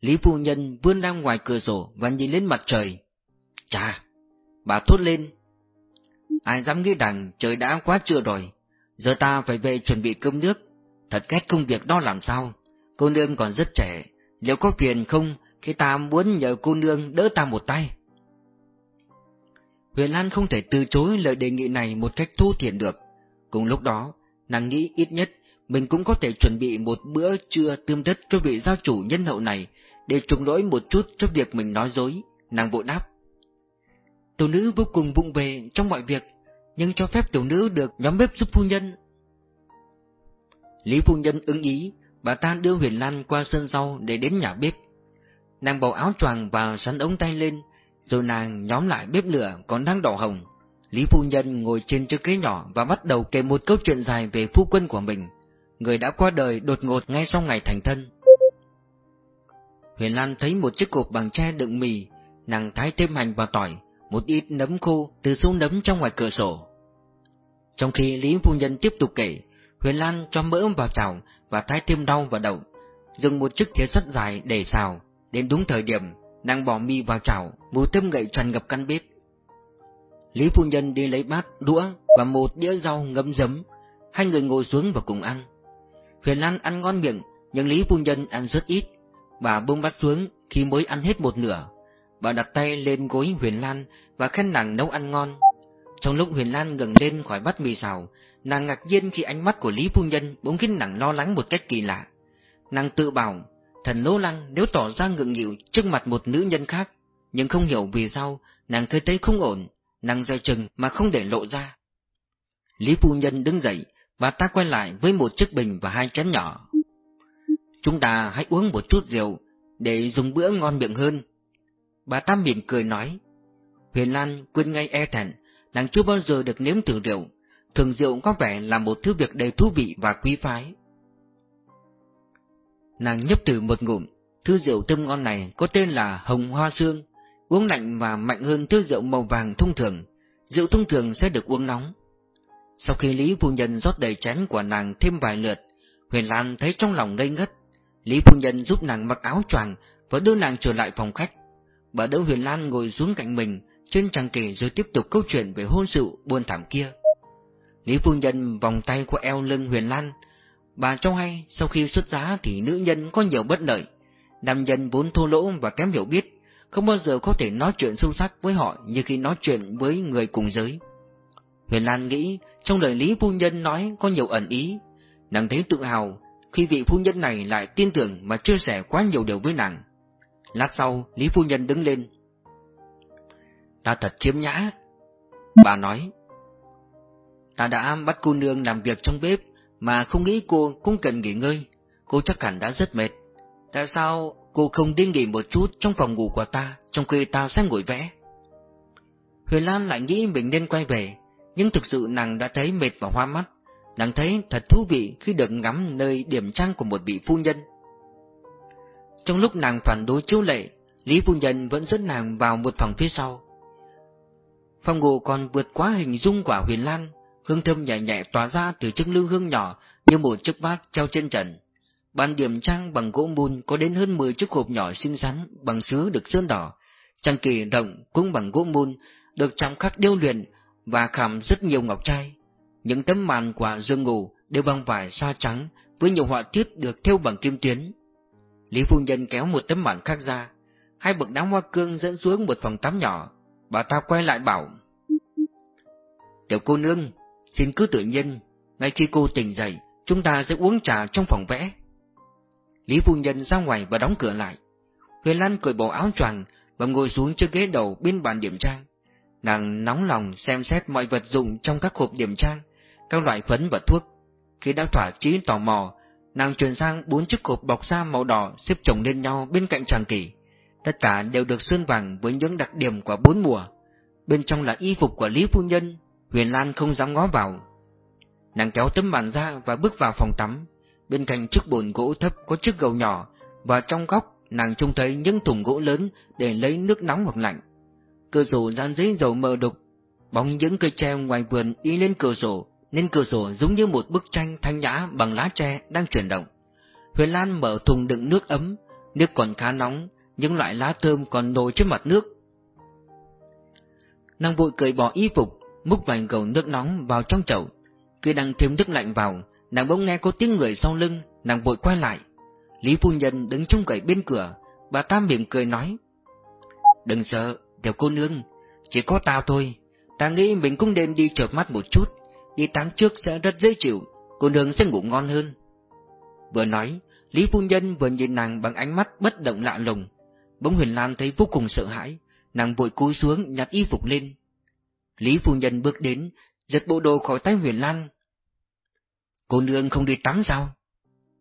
Lý Phu Nhân vươn ra ngoài cửa sổ và nhìn lên mặt trời. Chà! Bà thốt lên. Ai dám nghĩ rằng trời đã quá trưa rồi, giờ ta phải về chuẩn bị cơm nước. Thật ghét công việc đó làm sao? Cô nương còn rất trẻ, liệu có phiền không khi ta muốn nhờ cô nương đỡ ta một tay? Huyền Lan không thể từ chối lời đề nghị này một cách thu thiện được. Cùng lúc đó, nàng nghĩ ít nhất mình cũng có thể chuẩn bị một bữa trưa tươm tất cho vị giao chủ nhân hậu này để trùng lỗi một chút cho việc mình nói dối. Nàng vội đáp. Tiểu nữ vô cùng vụng về trong mọi việc, nhưng cho phép tiểu nữ được nhóm bếp giúp phu nhân. Lý phu nhân ứng ý, bà ta đưa Huyền Lan qua sân sau để đến nhà bếp. Nàng bầu áo choàng và sắn ống tay lên, rồi nàng nhóm lại bếp lửa còn đang đỏ hồng. Lý phu nhân ngồi trên chiếc ghế nhỏ và bắt đầu kể một câu chuyện dài về phu quân của mình, người đã qua đời đột ngột ngay sau ngày thành thân. Huyền Lan thấy một chiếc cột bằng tre đựng mì, nàng thái thêm hành và tỏi, một ít nấm khô từ xuống nấm trong ngoài cửa sổ. Trong khi Lý phu nhân tiếp tục kể, Huyền Lan cho mỡ vào chảo và thái thêm rau vào đậu, dùng một chiếc thìa sắt dài để xào. Đến đúng thời điểm, nàng bỏ mì vào chảo, mùi thơm ngậy tràn ngập căn bếp. Lý phu nhân đi lấy bát, đũa và một đĩa rau ngấm giấm. Hai người ngồi xuống và cùng ăn. Huyền Lan ăn ngon miệng, nhưng Lý phu nhân ăn rất ít. Bà buông bát xuống khi mới ăn hết một nửa. Bà đặt tay lên gối Huyền Lan và khen nàng nấu ăn ngon. Trong lúc Huyền Lan ngẩng lên khỏi bát mì xào, nàng ngạc nhiên khi ánh mắt của Lý phu nhân bỗng khiến nàng lo lắng một cách kỳ lạ. Nàng tự bảo, thần lỗ lăng nếu tỏ ra ngượng nghịu trước mặt một nữ nhân khác, nhưng không hiểu vì sao nàng thấy thấy không ổn, nàng dè chừng mà không để lộ ra. Lý phu nhân đứng dậy, và ta quay lại với một chiếc bình và hai chén nhỏ. Chúng ta hãy uống một chút rượu, để dùng bữa ngon miệng hơn. Bà ta mỉm cười nói. Huyền Lan quên ngay e thẹn, nàng chưa bao giờ được nếm thử rượu, thường rượu có vẻ là một thứ việc đầy thú vị và quý phái. Nàng nhấp thử một ngụm, thứ rượu thơm ngon này có tên là hồng hoa xương, uống lạnh và mạnh hơn thứ rượu màu vàng thông thường. Rượu thông thường sẽ được uống nóng. Sau khi Lý Phu Nhân rót đầy chén của nàng thêm vài lượt, Huyền Lan thấy trong lòng ngây ngất. Lý Phu Nhân giúp nàng mặc áo choàng và đưa nàng trở lại phòng khách. Bà đỡ Huyền Lan ngồi xuống cạnh mình, trên trang kể rồi tiếp tục câu chuyện về hôn sự buồn thảm kia. Lý Phu Nhân vòng tay của eo lưng Huyền Lan. Bà cho hay sau khi xuất giá thì nữ nhân có nhiều bất lợi. Nam nhân vốn thô lỗ và kém hiểu biết, không bao giờ có thể nói chuyện sâu sắc với họ như khi nói chuyện với người cùng giới. Huyền Lan nghĩ trong lời Lý Phu Nhân nói có nhiều ẩn ý, nàng thấy tự hào khi vị phu nhân này lại tin tưởng mà chia sẻ quá nhiều điều với nàng. Lát sau, Lý Phu Nhân đứng lên. Ta thật khiếm nhã. Bà nói. Ta đã bắt cô nương làm việc trong bếp, mà không nghĩ cô cũng cần nghỉ ngơi. Cô chắc hẳn đã rất mệt. Tại sao cô không đi nghỉ một chút trong phòng ngủ của ta, trong khi ta sẽ ngồi vẽ? Huyền Lan lại nghĩ mình nên quay về, nhưng thực sự nàng đã thấy mệt và hoa mắt. Nàng thấy thật thú vị khi được ngắm nơi điểm trang của một vị phu nhân. Trong lúc nàng phản đối chiếu lệ, Lý phu nhân vẫn dẫn nàng vào một phòng phía sau. Phòng ngủ còn vượt quá hình dung của Huyền Lan, hương thơm nhẹ nhẹ tỏa ra từ chiếc lư hương nhỏ như một chiếc bát treo trên trần. Bàn điểm trang bằng gỗ mun có đến hơn 10 chiếc hộp nhỏ xinh xắn bằng sứ được sơn đỏ. Trang kỳ rộng cũng bằng gỗ mun, được chạm khắc điêu luyện và khảm rất nhiều ngọc trai. Những tấm màn quả giường ngủ đều bằng vải sa trắng với nhiều họa tiết được thêu bằng kim tuyến. Lý phu nhân kéo một tấm bản khác ra, hai bậc đám hoa cương dẫn xuống một phòng tắm nhỏ. Bà ta quay lại bảo. Tiểu cô nương, xin cứ tự nhiên, ngay khi cô tỉnh dậy, chúng ta sẽ uống trà trong phòng vẽ. Lý phu nhân ra ngoài và đóng cửa lại. Huyền Lan cởi bộ áo choàng và ngồi xuống chiếc ghế đầu bên bàn điểm trang. Nàng nóng lòng xem xét mọi vật dụng trong các hộp điểm trang, các loại phấn và thuốc. Khi đã thỏa chí tò mò, nàng chuyển sang bốn chiếc hộp bọc da màu đỏ xếp chồng lên nhau bên cạnh tràng kỷ. Tất cả đều được sơn vàng với những đặc điểm của bốn mùa. Bên trong là y phục của Lý Phu Nhân, Huyền Lan không dám ngó vào. Nàng kéo tấm màn ra và bước vào phòng tắm. Bên cạnh chiếc bồn gỗ thấp có chiếc gầu nhỏ, và trong góc nàng trông thấy những thùng gỗ lớn để lấy nước nóng hoặc lạnh. Cửa sổ dán giấy dầu mờ đục, bóng những cây tre ngoài vườn y lên cửa sổ, nên cửa sổ giống như một bức tranh thanh nhã bằng lá tre đang chuyển động. Huyền Lan mở thùng đựng nước ấm, nước còn khá nóng, những loại lá thơm còn nổi trên mặt nước. Nàng vội cởi bỏ y phục, múc vài gầu nước nóng vào trong chậu. Khi đang thêm nước lạnh vào, nàng bỗng nghe có tiếng người sau lưng, nàng vội quay lại. Lý phu nhân đứng trong gậy bên cửa, bà ta mỉm cười nói. Đừng sợ, tiểu cô nương, chỉ có tao thôi, ta nghĩ mình cũng nên đi chợp mắt một chút, đi tắm trước sẽ rất dễ chịu, cô nương sẽ ngủ ngon hơn. Vừa nói, Lý phu nhân vừa nhìn nàng bằng ánh mắt bất động lạ lùng. Bỗng Huyền Lan thấy vô cùng sợ hãi, nàng vội cúi xuống nhặt y phục lên. Lý phu nhân bước đến, giật bộ đồ khỏi tay Huyền Lan. Cô nương không đi tắm sao?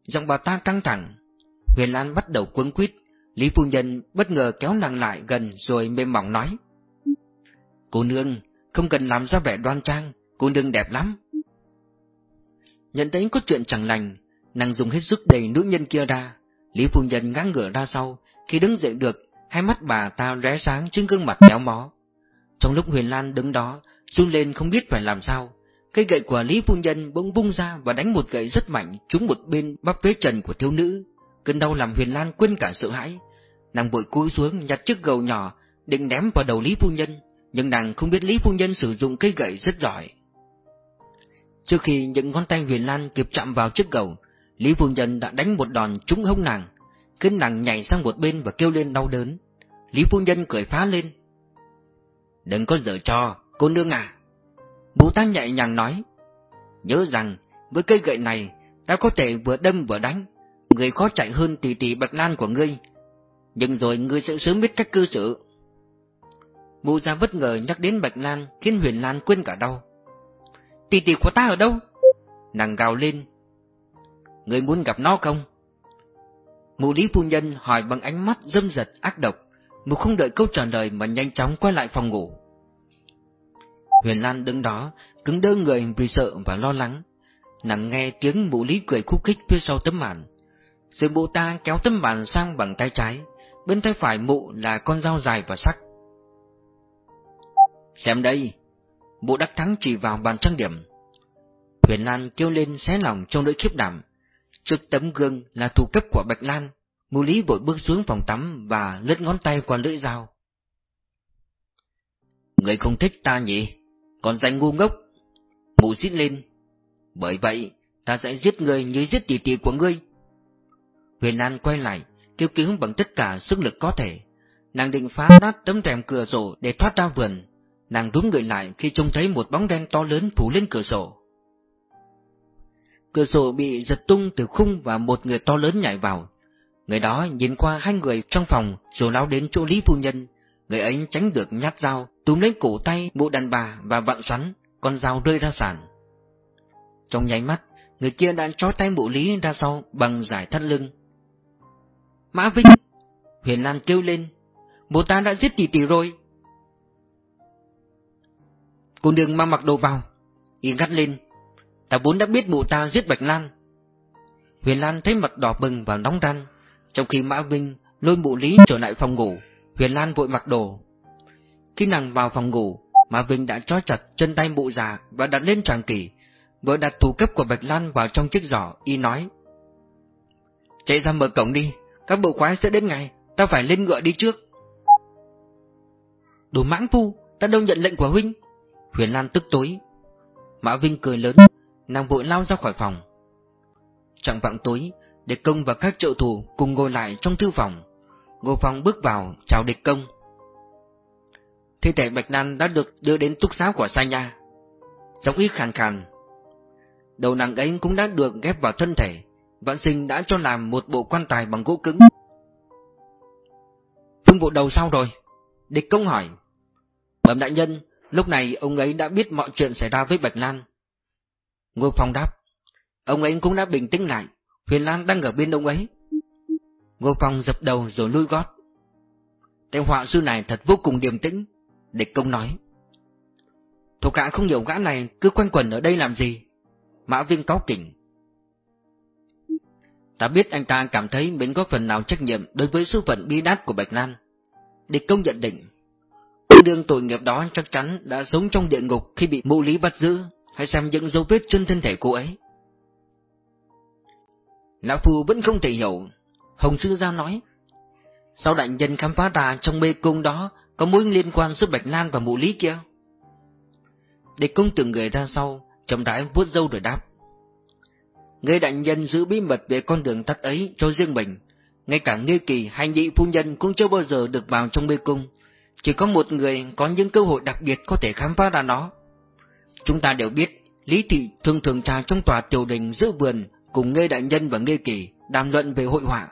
Giọng bà ta căng thẳng. Huyền Lan bắt đầu quấn quýt, Lý phu nhân bất ngờ kéo nàng lại gần rồi mềm mỏng nói. Cô nương, không cần làm ra vẻ đoan trang, cô nương đẹp lắm. Nhận thấy có chuyện chẳng lành, nàng dùng hết sức đẩy nữ nhân kia ra. Lý phu nhân ngang ngửa ra sau, khi đứng dậy được, hai mắt bà ta lóe sáng trên gương mặt méo mó. Trong lúc Huyền Lan đứng đó, run lên không biết phải làm sao, cây gậy của Lý phu nhân bỗng bung ra và đánh một gậy rất mạnh trúng một bên bắp vế trần của thiếu nữ. Cơn đau làm Huyền Lan quên cả sợ hãi. Nàng vội cúi xuống nhặt chiếc gầu nhỏ, định ném vào đầu Lý phu nhân, nhưng nàng không biết Lý phu nhân sử dụng cây gậy rất giỏi. Trước khi những ngón tay Huyền Lan kịp chạm vào chiếc gầu, Lý phu nhân đã đánh một đòn trúng hông nàng, khiến nàng nhảy sang một bên và kêu lên đau đớn. Lý phu nhân cười phá lên. Đừng có dở cho, cô nương à. Bố ta nhẹ nhàng nói. Nhớ rằng, với cây gậy này, ta có thể vừa đâm vừa đánh. Người khó chạy hơn tỷ tỷ Bạch Lan của ngươi. Nhưng rồi ngươi sẽ sớm biết cách cư xử. Bù ra bất ngờ nhắc đến Bạch Lan khiến Huyền Lan quên cả đau. Tỷ tỷ của ta ở đâu? Nàng gào lên. Người muốn gặp nó không? Mụ Lý Phu Nhân hỏi bằng ánh mắt dâm dật ác độc. Mụ không đợi câu trả lời mà nhanh chóng quay lại phòng ngủ. Huyền Lan đứng đó, cứng đơ người vì sợ và lo lắng. Nàng nghe tiếng mụ Lý cười khúc khích phía sau tấm màn. Rồi mụ ta kéo tấm màn sang bằng tay trái, bên tay phải mụ là con dao dài và sắc. Xem đây! Bộ đắc thắng chỉ vào bàn trang điểm. Huyền Lan kêu lên xé lòng trong nỗi khiếp đảm. Trước tấm gương là thủ cấp của Bạch Lan, Mưu Lý vội bước xuống phòng tắm và lướt ngón tay qua lưỡi dao. Người không thích ta nhỉ? Còn danh ngu ngốc! Mụ xít lên. Bởi vậy, ta sẽ giết người như giết tỷ tỷ của ngươi. Huyền Lan quay lại, kêu cứu bằng tất cả sức lực có thể. Nàng định phá nát tấm rèm cửa sổ để thoát ra vườn. Nàng đúng người lại khi trông thấy một bóng đen to lớn phủ lên cửa sổ. Cửa sổ bị giật tung từ khung và một người to lớn nhảy vào. Người đó nhìn qua hai người trong phòng rồi lao đến chỗ Lý Phu Nhân. Người ấy tránh được nhát dao, túm lấy cổ tay bộ đàn bà và vặn xoắn, con dao rơi ra sàn. Trong nháy mắt, người kia đã trói tay bộ Lý ra sau bằng giải thắt lưng. Mã Vinh! Huyền Lan kêu lên. Bố ta đã giết tỷ tỷ rồi. Cô đừng mang mặc đồ vào. Y gắt lên. Ta vốn đã biết mụ ta giết Bạch Lan. Huyền Lan thấy mặt đỏ bừng và nóng răn. Trong khi Mã Vinh lôi mụ Lý trở lại phòng ngủ, Huyền Lan vội mặc đồ. Khi nàng vào phòng ngủ, Mã Vinh đã trói chặt chân tay mụ già và đặt lên tràng kỷ. Vừa đặt thủ cấp của Bạch Lan vào trong chiếc giỏ, y nói. Chạy ra mở cổng đi, các bộ khoái sẽ đến ngày, ta phải lên ngựa đi trước. Đồ mãng phu, ta đâu nhận lệnh của huynh. Huyền Lan tức tối. Mã Vinh cười lớn, nàng vội lao ra khỏi phòng. Chẳng vạng tối, địch công và các trợ thủ cùng ngồi lại trong thư phòng. Ngô Phong bước vào, chào địch công. Thi thể Bạch Lan đã được đưa đến túc xá của Sa Nha. Giọng ý khàn khàn. Đầu nàng ấy cũng đã được ghép vào thân thể, vạn sinh đã cho làm một bộ quan tài bằng gỗ cứng. Phương bộ đầu sao rồi? Địch công hỏi. Bẩm đại nhân, lúc này ông ấy đã biết mọi chuyện xảy ra với Bạch Lan. Ngô Phong đáp. Ông ấy cũng đã bình tĩnh lại, Huyền Lan đang ở bên ông ấy. Ngô Phong dập đầu rồi lui gót. Tên họa sư này thật vô cùng điềm tĩnh, địch công nói. Thủ cả không hiểu gã này cứ quanh quẩn ở đây làm gì. Mã Viên cáo kỉnh. Ta biết anh ta cảm thấy mình có phần nào trách nhiệm đối với số phận bi đát của Bạch Lan. Địch công nhận định. Cô đương tội nghiệp đó chắc chắn đã sống trong địa ngục khi bị mụ lý bắt giữ, hãy xem những dấu vết trên thân thể cô ấy. Lão Phu vẫn không thể hiểu. Hồng Sư Gia nói, Sao đại nhân khám phá ra trong mê cung đó có mối liên quan giữa Bạch Lan và mụ lý kia? Địch công tưởng người ra sau, chậm rãi vuốt dâu rồi đáp. Người đại nhân giữ bí mật về con đường tắt ấy cho riêng mình, ngay cả Nghi Kỳ hay nhị phu nhân cũng chưa bao giờ được vào trong mê cung. Chỉ có một người có những cơ hội đặc biệt có thể khám phá ra nó. Chúng ta đều biết, Lý Thị thường thường trà trong tòa tiểu đình giữa vườn cùng Ngê Đại Nhân và Ngê Kỳ đàm luận về hội họa.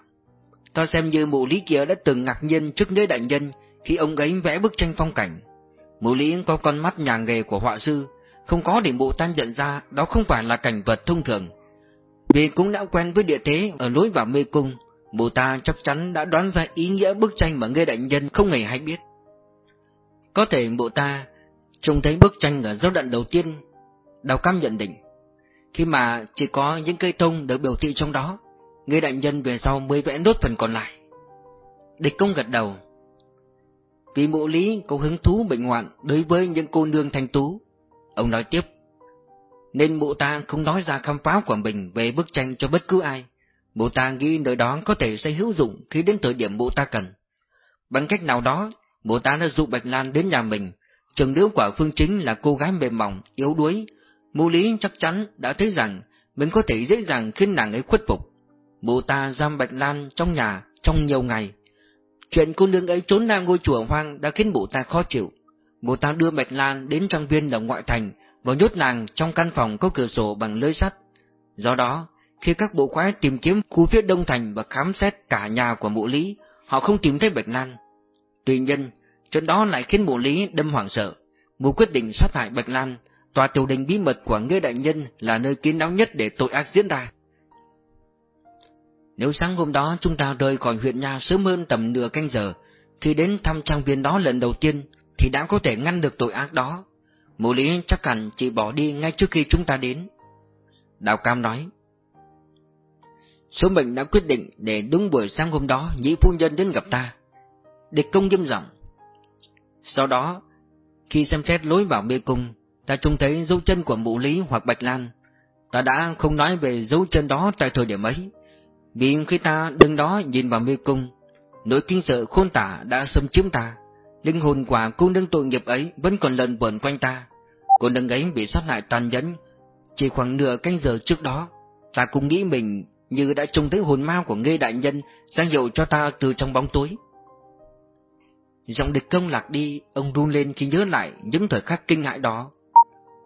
Ta xem như mụ Lý kia đã từng ngạc nhiên trước Ngê Đại Nhân khi ông ấy vẽ bức tranh phong cảnh. Mụ Lý có con mắt nhà nghề của họa sư, không có để mụ tan nhận ra đó không phải là cảnh vật thông thường. Vì cũng đã quen với địa thế ở lối vào mê cung, mụ ta chắc chắn đã đoán ra ý nghĩa bức tranh mà Nghê Đại Nhân không hề hay biết. Có thể bộ ta trông thấy bức tranh ở giai đoạn đầu tiên, Đào Cam nhận định, khi mà chỉ có những cây thông được biểu thị trong đó, người đại nhân về sau mới vẽ nốt phần còn lại. Địch công gật đầu. Vì mộ lý có hứng thú bệnh hoạn đối với những cô nương thanh tú. Ông nói tiếp, nên bộ ta không nói ra khám phá của mình về bức tranh cho bất cứ ai. bộ ta nghĩ nơi đó có thể sẽ hữu dụng khi đến thời điểm bộ ta cần. Bằng cách nào đó, Bồ ta đã dụ Bạch Lan đến nhà mình. Trường nữ quả phương chính là cô gái mềm mỏng, yếu đuối. Mụ lý chắc chắn đã thấy rằng mình có thể dễ dàng khiến nàng ấy khuất phục. Bồ ta giam Bạch Lan trong nhà trong nhiều ngày. Chuyện cô nương ấy trốn ra ngôi chùa hoang đã khiến bồ ta khó chịu. Bồ ta đưa Bạch Lan đến trang viên ở ngoại thành và nhốt nàng trong căn phòng có cửa sổ bằng lưới sắt. Do đó, khi các bộ khoái tìm kiếm khu phía đông thành và khám xét cả nhà của mụ lý, họ không tìm thấy Bạch Lan. Tuy nhiên, chuyện đó lại khiến mụ lý đâm hoảng sợ. Mụ quyết định sát hại Bạch Lan, tòa tiểu đình bí mật của ngươi đại nhân là nơi kín đáo nhất để tội ác diễn ra. Nếu sáng hôm đó chúng ta rời khỏi huyện nhà sớm hơn tầm nửa canh giờ, thì đến thăm trang viên đó lần đầu tiên, thì đã có thể ngăn được tội ác đó. Mụ lý chắc hẳn chỉ bỏ đi ngay trước khi chúng ta đến. Đào Cam nói. Số mệnh đã quyết định để đúng buổi sáng hôm đó nhị phu nhân đến gặp ta. Địch công nghiêm giọng. Sau đó, khi xem xét lối vào mê cung, ta trông thấy dấu chân của mụ lý hoặc bạch lan. Ta đã không nói về dấu chân đó tại thời điểm ấy, vì khi ta đứng đó nhìn vào mê cung, nỗi kinh sợ khôn tả đã xâm chiếm ta. Linh hồn quả cô nương tội nghiệp ấy vẫn còn lần vẩn quanh ta. Cô nương ấy bị sát hại tàn nhẫn. Chỉ khoảng nửa canh giờ trước đó, ta cũng nghĩ mình như đã trông thấy hồn ma của Nghê Đại Nhân ra hiệu cho ta từ trong bóng tối. Giọng địch công lạc đi, ông run lên khi nhớ lại những thời khắc kinh hãi đó.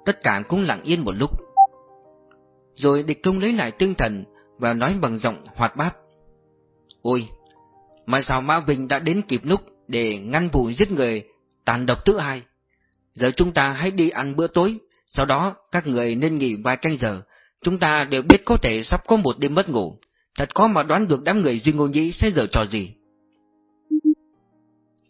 Tất cả cũng lặng yên một lúc. Rồi địch công lấy lại tinh thần và nói bằng giọng hoạt bát. Ôi, mà sao Mã Vinh đã đến kịp lúc để ngăn vụ giết người tàn độc thứ hai? Giờ chúng ta hãy đi ăn bữa tối, sau đó các người nên nghỉ vài canh giờ. Chúng ta đều biết có thể sắp có một đêm mất ngủ. Thật khó mà đoán được đám người Duy Ngô Nhĩ sẽ giờ trò gì.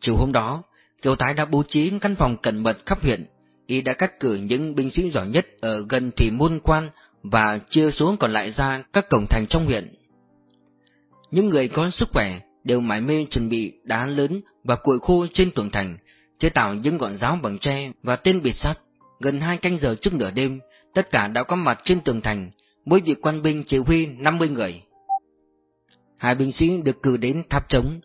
Chiều hôm đó, Kiều Thái đã bố trí căn phòng cẩn mật khắp huyện. Y đã cắt cử những binh sĩ giỏi nhất ở gần thủy môn quan và chia xuống còn lại ra các cổng thành trong huyện. Những người có sức khỏe đều mải mê chuẩn bị đá lớn và cuội khô trên tường thành, chế tạo những ngọn giáo bằng tre và tên bịt sắt. Gần hai canh giờ trước nửa đêm, tất cả đã có mặt trên tường thành, mỗi vị quan binh chỉ huy 50 người. Hai binh sĩ được cử đến tháp trống.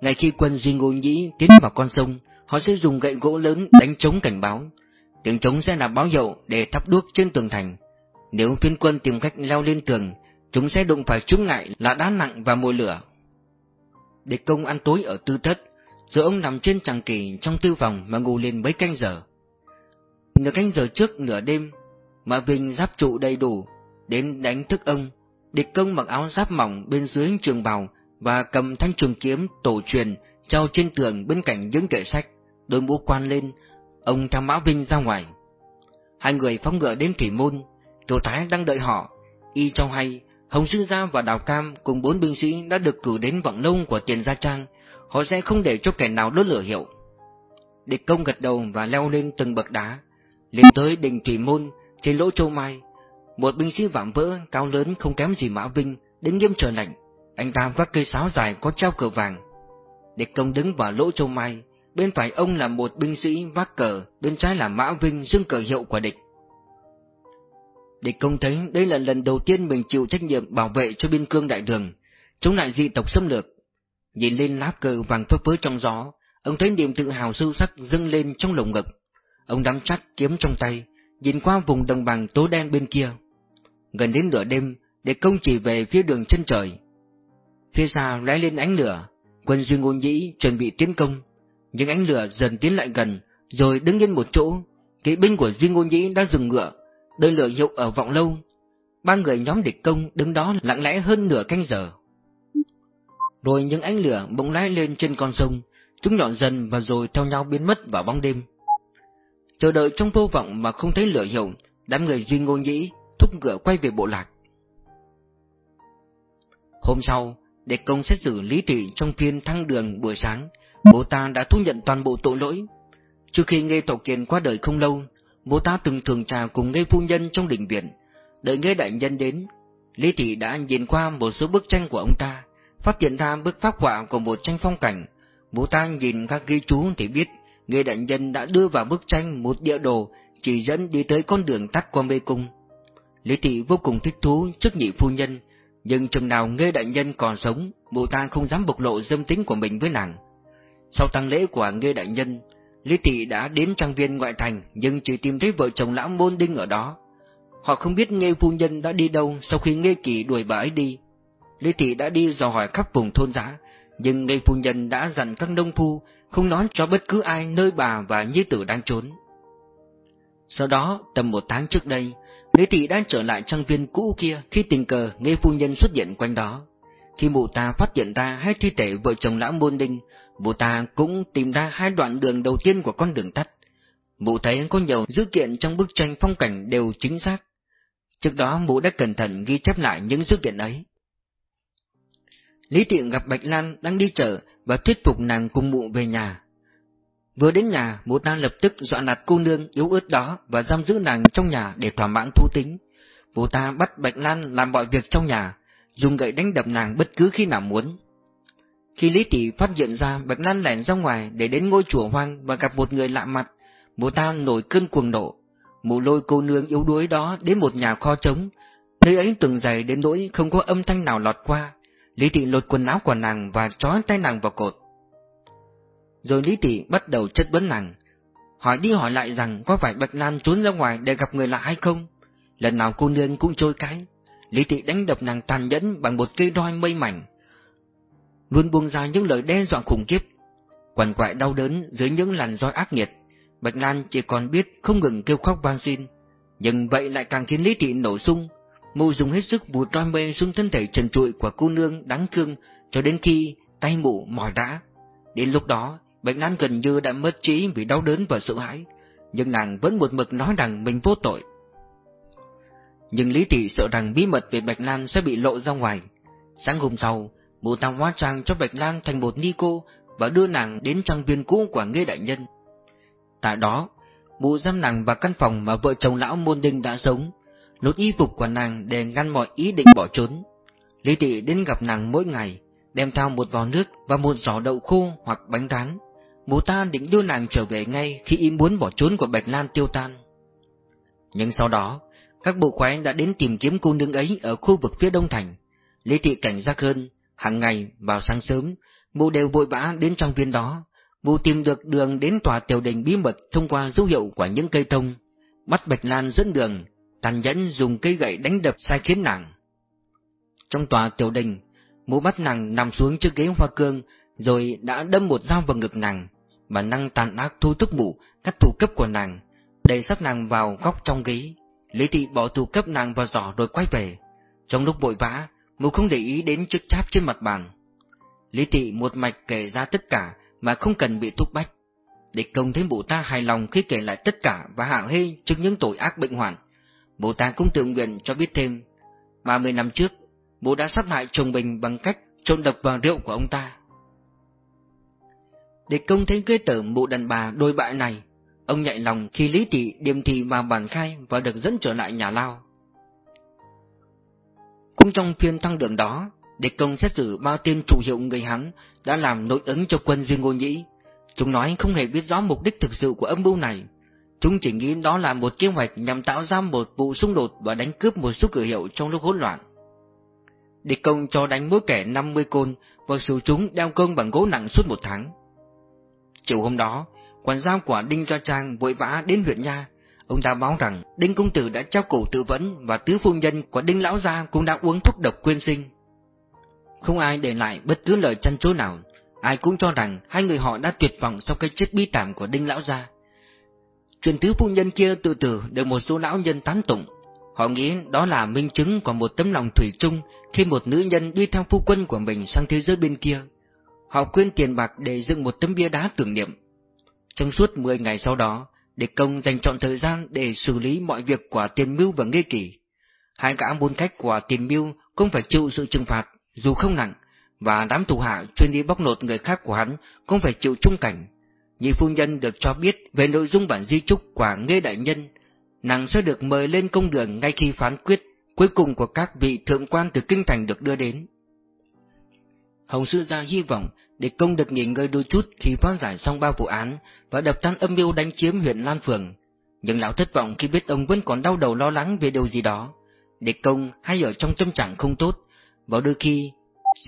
Ngay khi quân Duy Ngô Nhĩ tiến vào con sông, họ sẽ dùng gậy gỗ lớn đánh trống cảnh báo. Tiếng trống sẽ là báo hiệu để thắp đuốc trên tường thành. Nếu phiên quân tìm cách leo lên tường, chúng sẽ đụng phải chướng ngại là đá nặng và mồi lửa. Địch công ăn tối ở tư thất, rồi ông nằm trên tràng kỳ trong tư phòng mà ngủ lên mấy canh giờ. Nửa canh giờ trước nửa đêm, mà Vinh giáp trụ đầy đủ, đến đánh thức ông. Địch công mặc áo giáp mỏng bên dưới trường bào và cầm thanh trường kiếm tổ truyền treo trên tường bên cạnh những kệ sách, đôi mũ quan lên, ông theo Mã Vinh ra ngoài. Hai người phóng ngựa đến thủy môn, Kiều Thái đang đợi họ, y cho hay Hồng Sư Gia và Đào Cam cùng bốn binh sĩ đã được cử đến vọng lông của tiền gia trang, họ sẽ không để cho kẻ nào đốt lửa hiệu. Địch công gật đầu và leo lên từng bậc đá, lên tới đỉnh thủy môn trên lỗ châu mai. Một binh sĩ vạm vỡ cao lớn không kém gì Mã Vinh đến nghiêm trời lạnh, anh ta vác cây sáo dài có treo cờ vàng. Địch công đứng vào lỗ châu mai, bên phải ông là một binh sĩ vác cờ, bên trái là Mã Vinh dương cờ hiệu của địch. Địch công thấy đây là lần đầu tiên mình chịu trách nhiệm bảo vệ cho biên cương đại đường, chống lại dị tộc xâm lược. nhìn lên lá cờ vàng phấp phới trong gió, ông thấy niềm tự hào sâu sắc dâng lên trong lồng ngực. Ông nắm chặt kiếm trong tay, nhìn qua vùng đồng bằng tối đen bên kia. Gần đến nửa đêm, địch công chỉ về phía đường chân trời. Phía xa lóe lên ánh lửa, quân Duy Ngôn Nhĩ chuẩn bị tiến công, nhưng ánh lửa dần tiến lại gần, rồi đứng yên một chỗ. Kỵ binh của Duy Ngôn Nhĩ đã dừng ngựa, đợi lửa hiệu ở vọng lâu. Ba người nhóm địch công đứng đó lặng lẽ hơn nửa canh giờ. Rồi những ánh lửa bỗng lái lên trên con sông, chúng nhọn dần và rồi theo nhau biến mất vào bóng đêm. Chờ đợi trong vô vọng mà không thấy lửa hiệu, đám người Duy Ngôn Nhĩ thúc ngựa quay về bộ lạc. Hôm sau, để công xét xử Lý trị trong phiên thăng đường buổi sáng, bố ta đã thú nhận toàn bộ tội lỗi. Trước khi nghe Tổ Kiền qua đời không lâu, bố ta từng thường trà cùng nghe Phu Nhân trong đình viện. Đợi nghe Đại Nhân đến, Lý Thị đã nhìn qua một số bức tranh của ông ta, phát hiện ra bức phác họa của một tranh phong cảnh. Bố ta nhìn các ghi chú thì biết nghe Đại Nhân đã đưa vào bức tranh một địa đồ chỉ dẫn đi tới con đường tắt qua mê cung. Lý Thị vô cùng thích thú trước nhị phu nhân, nhưng chừng nào Nghê Đại Nhân còn sống, bộ ta không dám bộc lộ dâm tính của mình với nàng. Sau tang lễ của Nghê Đại Nhân, Lý tị đã đến trang viên ngoại thành nhưng chỉ tìm thấy vợ chồng lão môn đinh ở đó. Họ không biết Nghê Phu Nhân đã đi đâu sau khi Nghê Kỳ đuổi bà ấy đi. Lý tị đã đi dò hỏi khắp vùng thôn giã, nhưng Nghê Phu Nhân đã dặn các nông phu không nói cho bất cứ ai nơi bà và nhi tử đang trốn. Sau đó, tầm một tháng trước đây, Lý Thị đang trở lại trang viên cũ kia khi tình cờ nghe Phu Nhân xuất hiện quanh đó. Khi mụ ta phát hiện ra hai thi thể vợ chồng lão môn đinh, mụ ta cũng tìm ra hai đoạn đường đầu tiên của con đường tắt. Mụ thấy có nhiều dữ kiện trong bức tranh phong cảnh đều chính xác. Trước đó mụ đã cẩn thận ghi chép lại những dữ kiện ấy. Lý Tiện gặp Bạch Lan đang đi chợ và thuyết phục nàng cùng mụ về nhà. Vừa đến nhà, mụ ta lập tức dọa nạt cô nương yếu ớt đó và giam giữ nàng trong nhà để thỏa mãn thú tính. Mụ ta bắt Bạch Lan làm mọi việc trong nhà, dùng gậy đánh đập nàng bất cứ khi nào muốn. Khi Lý Tỷ phát hiện ra Bạch Lan lẻn ra ngoài để đến ngôi chùa hoang và gặp một người lạ mặt, mụ ta nổi cơn cuồng nộ. Mụ lôi cô nương yếu đuối đó đến một nhà kho trống, nơi ấy từng dày đến nỗi không có âm thanh nào lọt qua. Lý Tỷ lột quần áo của nàng và trói tay nàng vào cột. Rồi Lý Tỷ bắt đầu chất vấn nàng, hỏi đi hỏi lại rằng có phải Bạch Lan trốn ra ngoài để gặp người lạ hay không? Lần nào cô nương cũng trôi cái. Lý Thị đánh đập nàng tàn nhẫn bằng một cây roi mây mảnh, luôn buông ra những lời đe dọa khủng khiếp. Quằn quại đau đớn dưới những làn roi ác nghiệt, Bạch Lan chỉ còn biết không ngừng kêu khóc van xin, nhưng vậy lại càng khiến Lý Thị nổ sung. Mụ dùng hết sức bù roi mây xuống thân thể trần trụi của cô nương đáng thương cho đến khi tay mụ mỏi rã. Đến lúc đó, Bạch Lan gần như đã mất trí vì đau đớn và sợ hãi, nhưng nàng vẫn một mực nói rằng mình vô tội. Nhưng Lý Thị sợ rằng bí mật về Bạch Lan sẽ bị lộ ra ngoài. Sáng hôm sau, mụ ta hóa trang cho Bạch Lan thành một ni cô và đưa nàng đến trang viên cũ của Nghê Đại Nhân. Tại đó, mụ giam nàng vào căn phòng mà vợ chồng lão môn đinh đã sống, lột y phục của nàng để ngăn mọi ý định bỏ trốn. Lý Thị đến gặp nàng mỗi ngày, đem theo một vò nước và một giỏ đậu khô hoặc bánh rán. Mụ ta định đưa nàng trở về ngay khi ý muốn bỏ trốn của Bạch Lan tiêu tan. Nhưng sau đó, các bộ khoái đã đến tìm kiếm cô nương ấy ở khu vực phía đông thành. Lý Thị cảnh giác hơn, hàng ngày vào sáng sớm, mụ đều vội vã đến trong viên đó. Mụ tìm được đường đến tòa tiểu đình bí mật thông qua dấu hiệu của những cây thông. Bắt Bạch Lan dẫn đường, tàn nhẫn dùng cây gậy đánh đập sai khiến nàng. Trong tòa tiểu đình, mụ bắt nàng nằm xuống trước ghế hoa cương, rồi đã đâm một dao vào ngực nàng. Bà năng tàn ác thu tức mụ, cắt thủ cấp của nàng, đẩy xác nàng vào góc trong ghế. Lý thị bỏ thủ cấp nàng vào giỏ rồi quay về. Trong lúc vội vã, mụ không để ý đến chiếc cháp trên mặt bàn. Lý thị một mạch kể ra tất cả mà không cần bị thúc bách. Địch công thấy mụ ta hài lòng khi kể lại tất cả và hạ hê trước những tội ác bệnh hoạn. Mụ ta cũng tự nguyện cho biết thêm. 30 năm trước, mụ đã sát hại chồng mình bằng cách trộn độc vào rượu của ông ta để công thấy ghê tởm mụ đàn bà đôi bại này. Ông nhạy lòng khi Lý Thị điềm thị vào bản khai và được dẫn trở lại nhà lao. Cũng trong phiên thăng đường đó, địch công xét xử bao tên chủ hiệu người hắn đã làm nội ứng cho quân Duyên Ngô Nhĩ. Chúng nói không hề biết rõ mục đích thực sự của âm mưu này. Chúng chỉ nghĩ đó là một kế hoạch nhằm tạo ra một vụ xung đột và đánh cướp một số cửa hiệu trong lúc hỗn loạn. địch công cho đánh mỗi kẻ 50 côn và xử chúng đeo cơn bằng gỗ nặng suốt một tháng. Chiều hôm đó, quản gia của Đinh Gia Trang vội vã đến huyện Nha. Ông ta báo rằng Đinh Công Tử đã trao cổ tự vấn và tứ phu nhân của Đinh Lão Gia cũng đã uống thuốc độc quyên sinh. Không ai để lại bất cứ lời chăn chối nào, ai cũng cho rằng hai người họ đã tuyệt vọng sau cái chết bi thảm của Đinh Lão Gia. Truyền tứ phu nhân kia tự tử được một số lão nhân tán tụng. Họ nghĩ đó là minh chứng của một tấm lòng thủy chung khi một nữ nhân đi theo phu quân của mình sang thế giới bên kia. Họ quyên tiền bạc để dựng một tấm bia đá tưởng niệm. Trong suốt 10 ngày sau đó, đệ công dành chọn thời gian để xử lý mọi việc của tiền mưu và nghê kỷ. Hai gã buôn khách của tiền mưu cũng phải chịu sự trừng phạt, dù không nặng, và đám thủ hạ chuyên đi bóc lột người khác của hắn cũng phải chịu trung cảnh. Nhị phu nhân được cho biết về nội dung bản di trúc của Nghê Đại Nhân, nàng sẽ được mời lên công đường ngay khi phán quyết cuối cùng của các vị thượng quan từ kinh thành được đưa đến. Hồng Sư Gia hy vọng để công được nghỉ ngơi đôi chút khi phá giải xong ba vụ án và đập tan âm mưu đánh chiếm huyện Lan Phường. Nhưng lão thất vọng khi biết ông vẫn còn đau đầu lo lắng về điều gì đó. Địch công hay ở trong tâm trạng không tốt, và đôi khi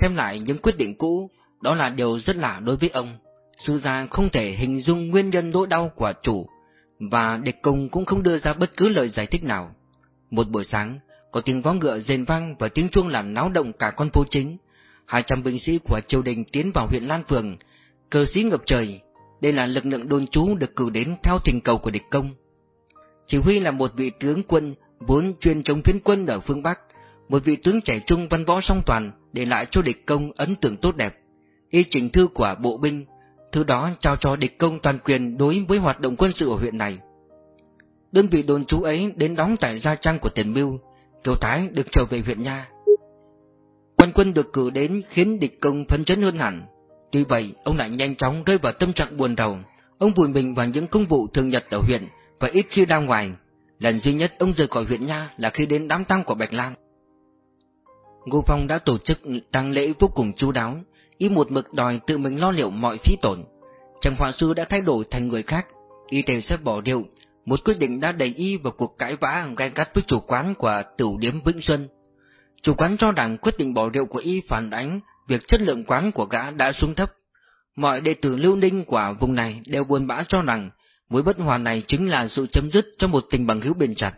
xem lại những quyết định cũ, đó là điều rất lạ đối với ông. Sư gia không thể hình dung nguyên nhân nỗi đau của chủ, và địch công cũng không đưa ra bất cứ lời giải thích nào. Một buổi sáng, có tiếng vó ngựa rền vang và tiếng chuông làm náo động cả con phố chính. Hai trăm binh sĩ của triều đình tiến vào huyện Lan Phường, cờ sĩ ngập trời. Đây là lực lượng đồn trú được cử đến theo thỉnh cầu của địch công. Chỉ huy là một vị tướng quân vốn chuyên chống phiến quân ở phương Bắc, một vị tướng trẻ trung văn võ song toàn để lại cho địch công ấn tượng tốt đẹp. Y trình thư của bộ binh, thư đó trao cho địch công toàn quyền đối với hoạt động quân sự ở huyện này. Đơn vị đồn trú ấy đến đóng tại gia trang của tiền mưu, Kiều Thái được trở về huyện Nha. Quan quân được cử đến khiến địch công phấn chấn hơn hẳn. Tuy vậy, ông lại nhanh chóng rơi vào tâm trạng buồn đầu. Ông vùi mình vào những công vụ thường nhật ở huyện và ít khi ra ngoài. Lần duy nhất ông rời khỏi huyện Nha là khi đến đám tang của Bạch Lan. Ngô Phong đã tổ chức tang lễ vô cùng chu đáo, y một mực đòi tự mình lo liệu mọi phí tổn. Trần Họa Sư đã thay đổi thành người khác, y thể sẽ bỏ điệu, một quyết định đã đẩy y vào cuộc cãi vã gay gắt với chủ quán của tửu điếm Vĩnh Xuân. Chủ quán cho rằng quyết định bỏ rượu của y phản ánh việc chất lượng quán của gã đã xuống thấp. Mọi đệ tử lưu ninh của vùng này đều buồn bã cho rằng mối bất hòa này chính là sự chấm dứt cho một tình bằng hữu bền chặt.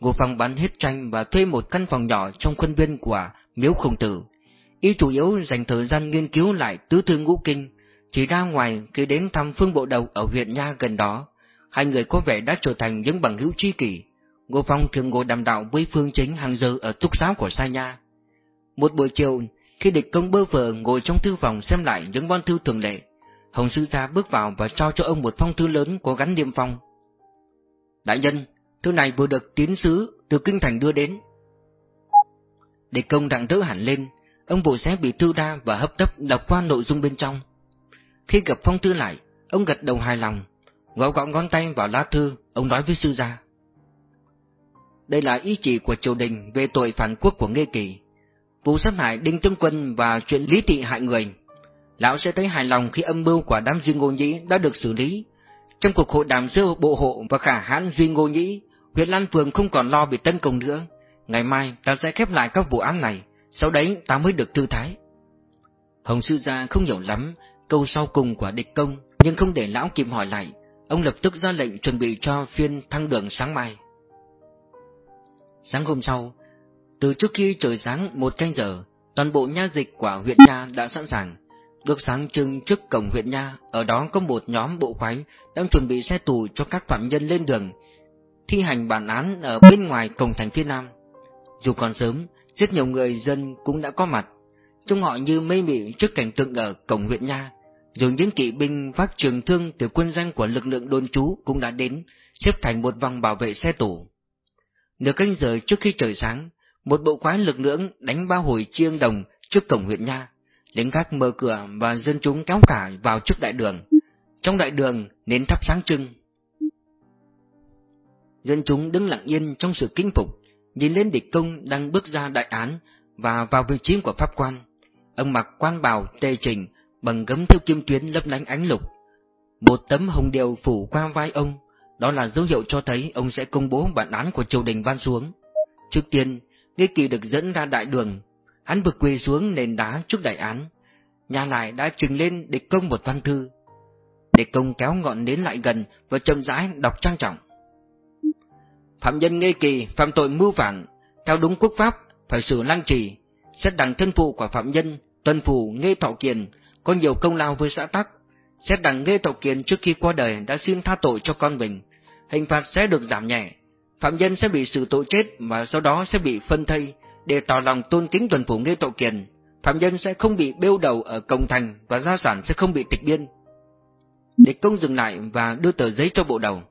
Ngô Phong bán hết tranh và thuê một căn phòng nhỏ trong khuôn viên của miếu khổng tử. Y chủ yếu dành thời gian nghiên cứu lại tứ thư ngũ kinh, chỉ ra ngoài khi đến thăm phương bộ đầu ở huyện Nha gần đó. Hai người có vẻ đã trở thành những bằng hữu tri kỷ. Ngô Phong thường ngồi đàm đạo với Phương Chính hàng giờ ở túc giáo của Sa Nha. Một buổi chiều, khi địch công bơ vờ ngồi trong thư phòng xem lại những văn thư thường lệ, Hồng Sư Gia bước vào và trao cho ông một phong thư lớn có gắn niêm phong. Đại nhân, thư này vừa được tiến sứ từ Kinh Thành đưa đến. Địch công đặng rỡ hẳn lên, ông bộ xé bị thư ra và hấp tấp đọc qua nội dung bên trong. Khi gặp phong thư lại, ông gật đầu hài lòng, gõ gõ ngón tay vào lá thư, ông nói với sư gia. Đây là ý chỉ của triều đình về tội phản quốc của Nghê Kỳ, vụ sát hại Đinh Tương Quân và chuyện lý thị hại người. Lão sẽ thấy hài lòng khi âm mưu của đám Duy Ngô Nhĩ đã được xử lý. Trong cuộc hội đàm giữa bộ hộ và khả hãn Duy Ngô Nhĩ, huyện Lan Phường không còn lo bị tấn công nữa. Ngày mai ta sẽ khép lại các vụ án này, sau đấy ta mới được thư thái. Hồng Sư Gia không hiểu lắm câu sau cùng của địch công, nhưng không để lão kịp hỏi lại, ông lập tức ra lệnh chuẩn bị cho phiên thăng đường sáng mai. Sáng hôm sau, từ trước khi trời sáng một canh giờ, toàn bộ nha dịch của huyện Nha đã sẵn sàng. Được sáng trưng trước cổng huyện Nha, ở đó có một nhóm bộ khoái đang chuẩn bị xe tù cho các phạm nhân lên đường, thi hành bản án ở bên ngoài cổng thành phía Nam. Dù còn sớm, rất nhiều người dân cũng đã có mặt, trông họ như mê mị trước cảnh tượng ở cổng huyện Nha, rồi những kỵ binh vác trường thương từ quân danh của lực lượng đồn trú cũng đã đến, xếp thành một vòng bảo vệ xe tù. Nửa canh giờ trước khi trời sáng, một bộ quái lực lượng đánh bao hồi chiêng đồng trước cổng huyện Nha, lính gác mở cửa và dân chúng kéo cả vào trước đại đường. Trong đại đường nến thắp sáng trưng. Dân chúng đứng lặng yên trong sự kinh phục, nhìn lên địch công đang bước ra đại án và vào vị trí của pháp quan. Ông mặc quan bào tề trình bằng gấm thêu kim tuyến lấp lánh ánh lục. Một tấm hồng điều phủ qua vai ông, đó là dấu hiệu cho thấy ông sẽ công bố bản án của triều đình ban xuống. Trước tiên, Nghi Kỳ được dẫn ra đại đường. Hắn vừa quỳ xuống nền đá trước đại án, nhà lại đã trình lên địch công một văn thư. Địch công kéo ngọn nến lại gần và chậm rãi đọc trang trọng. Phạm nhân Nghê Kỳ phạm tội mưu phản, theo đúng quốc pháp, phải xử lăng trì, xét đằng thân phụ của phạm nhân, tuân phủ Nghê Thọ Kiền, có nhiều công lao với xã Tắc. Xét đằng Nghê Thọ Kiền trước khi qua đời đã xin tha tội cho con mình, hình phạt sẽ được giảm nhẹ, phạm nhân sẽ bị xử tội chết và sau đó sẽ bị phân thây, để tỏ lòng tôn kính tuần phủ Nghê Thọ Kiền. Phạm nhân sẽ không bị bêu đầu ở cổng thành và gia sản sẽ không bị tịch biên. Địch công dừng lại và đưa tờ giấy cho bộ đầu.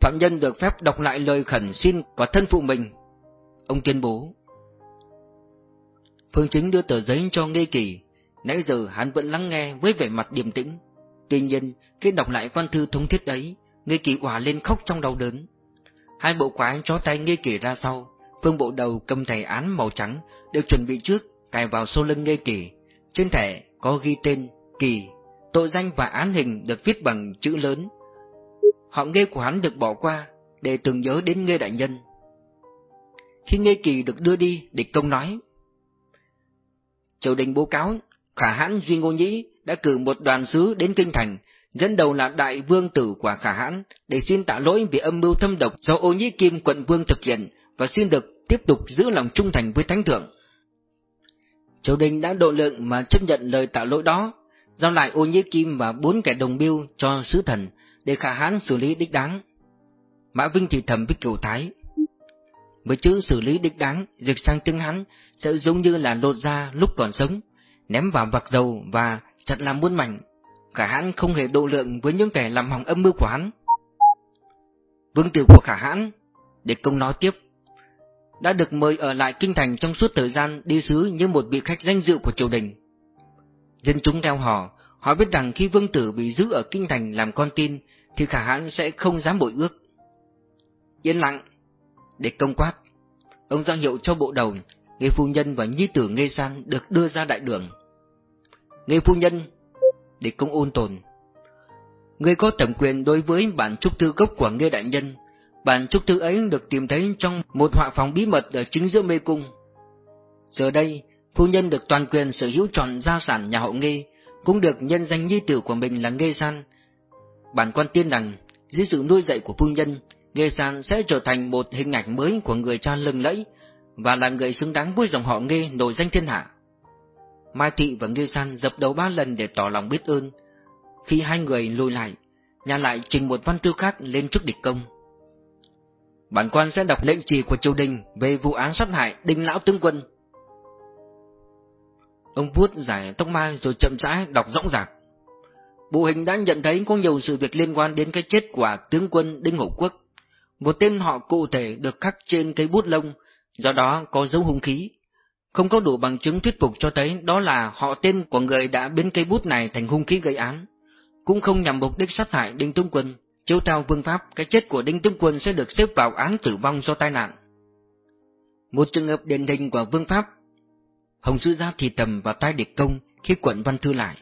Phạm nhân được phép đọc lại lời khẩn xin của thân phụ mình. Ông tuyên bố. Phương Chính đưa tờ giấy cho Nghê Kỳ. Nãy giờ hắn vẫn lắng nghe với vẻ mặt điềm tĩnh. Tuy nhiên, khi đọc lại văn thư thống thiết ấy, Nghê Kỳ quả lên khóc trong đau đớn. Hai bộ quái chó tay Nghê Kỳ ra sau. Phương bộ đầu cầm thẻ án màu trắng đều chuẩn bị trước, cài vào số lưng Nghê Kỳ. Trên thẻ có ghi tên Kỳ, tội danh và án hình được viết bằng chữ lớn Họ nghe của hắn được bỏ qua Để tưởng nhớ đến Nghê Đại Nhân Khi Nghê Kỳ được đưa đi Địch công nói Triều đình bố cáo Khả hãn Duy Ngô Nhĩ đã cử một đoàn sứ đến Kinh Thành Dẫn đầu là đại vương tử của Khả hãn Để xin tạ lỗi vì âm mưu thâm độc Do ô nhĩ kim quận vương thực hiện Và xin được tiếp tục giữ lòng trung thành với thánh thượng Triều đình đã độ lượng mà chấp nhận lời tạ lỗi đó giao lại ô nhĩ kim và bốn kẻ đồng biêu cho sứ thần để khả hãn xử lý đích đáng. Mã Vinh thì thầm với Kiều Thái. Với chữ xử lý đích đáng, dịch sang tiếng hắn sẽ giống như là lột ra lúc còn sống, ném vào vạc dầu và chặt làm muôn mảnh. Khả hãn không hề độ lượng với những kẻ làm hỏng âm mưu của hắn. Vương tử của khả hãn, để công nói tiếp, đã được mời ở lại kinh thành trong suốt thời gian đi sứ như một vị khách danh dự của triều đình. Dân chúng theo họ, họ biết rằng khi vương tử bị giữ ở kinh thành làm con tin, thì khả hãn sẽ không dám bội ước. Yên lặng, để công quát. Ông ra hiệu cho bộ đầu, Nghe phu nhân và nhi tử Nghe San được đưa ra đại đường. Nghe phu nhân, để công ôn tồn. Ngươi có thẩm quyền đối với bản trúc thư gốc của Nghe đại nhân. Bản trúc thư ấy được tìm thấy trong một họa phòng bí mật ở chính giữa mê cung. Giờ đây, phu nhân được toàn quyền sở hữu trọn gia sản nhà họ Nghe, cũng được nhân danh nhi tử của mình là Nghe San, Bản quan tiên rằng, dưới sự nuôi dạy của phu nhân, Nghe San sẽ trở thành một hình ảnh mới của người cha lừng lẫy và là người xứng đáng với dòng họ Nghê nổi danh thiên hạ. Mai Thị và Nghê San dập đầu ba lần để tỏ lòng biết ơn. Khi hai người lùi lại, nhà lại trình một văn thư khác lên trước địch công. Bản quan sẽ đọc lệnh trì của triều đình về vụ án sát hại đinh lão tướng quân. Ông vuốt giải tóc mai rồi chậm rãi đọc rõng rạc. Bộ hình đã nhận thấy có nhiều sự việc liên quan đến cái chết của tướng quân Đinh Hổ Quốc. Một tên họ cụ thể được khắc trên cây bút lông, do đó có dấu hung khí. Không có đủ bằng chứng thuyết phục cho thấy đó là họ tên của người đã biến cây bút này thành hung khí gây án. Cũng không nhằm mục đích sát hại Đinh Tướng Quân. Chiếu theo vương pháp, cái chết của Đinh Tướng Quân sẽ được xếp vào án tử vong do tai nạn. Một trường hợp điển hình của vương pháp. Hồng Sư Gia thì tầm vào tai địch công khi quận văn thư lại.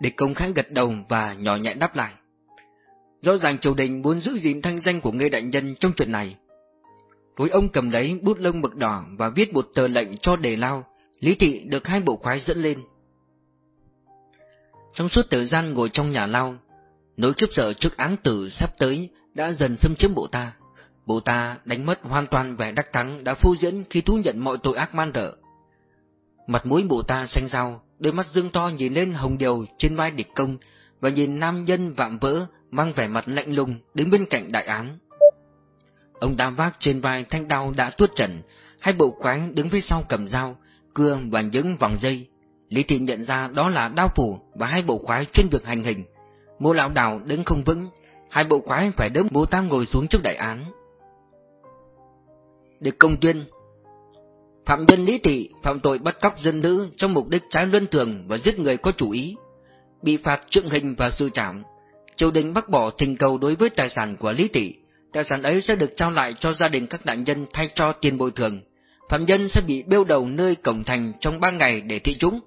Địch công khá gật đầu và nhỏ nhẹ đáp lại. Rõ ràng triều đình muốn giữ gìn thanh danh của người Đại Nhân trong chuyện này với ông cầm lấy bút lông mực đỏ và viết một tờ lệnh cho đề lao, Lý Thị được hai bộ khoái dẫn lên. Trong suốt thời gian ngồi trong nhà lao, nỗi khiếp sợ trước án tử sắp tới đã dần xâm chiếm bộ ta. Bộ ta đánh mất hoàn toàn vẻ đắc thắng đã phô diễn khi thú nhận mọi tội ác man rợ. Mặt mũi bộ ta xanh rau đôi mắt dương to nhìn lên hồng điều trên vai địch công và nhìn nam nhân vạm vỡ mang vẻ mặt lạnh lùng đứng bên cạnh đại án. Ông ta vác trên vai thanh đao đã tuốt trần, hai bộ khoáng đứng phía sau cầm dao, cưa và những vòng dây. Lý Thị nhận ra đó là đao phủ và hai bộ khoái chuyên việc hành hình. Mô lão đào đứng không vững, hai bộ khoái phải đỡ bố ta ngồi xuống trước đại án. Được công tuyên Phạm nhân Lý Thị phạm tội bắt cóc dân nữ trong mục đích trái luân thường và giết người có chủ ý, bị phạt trượng hình và sự trảm. Triều đình bác bỏ thỉnh cầu đối với tài sản của Lý Thị, tài sản ấy sẽ được trao lại cho gia đình các nạn nhân thay cho tiền bồi thường. Phạm nhân sẽ bị bêu đầu nơi cổng thành trong ba ngày để thị chúng.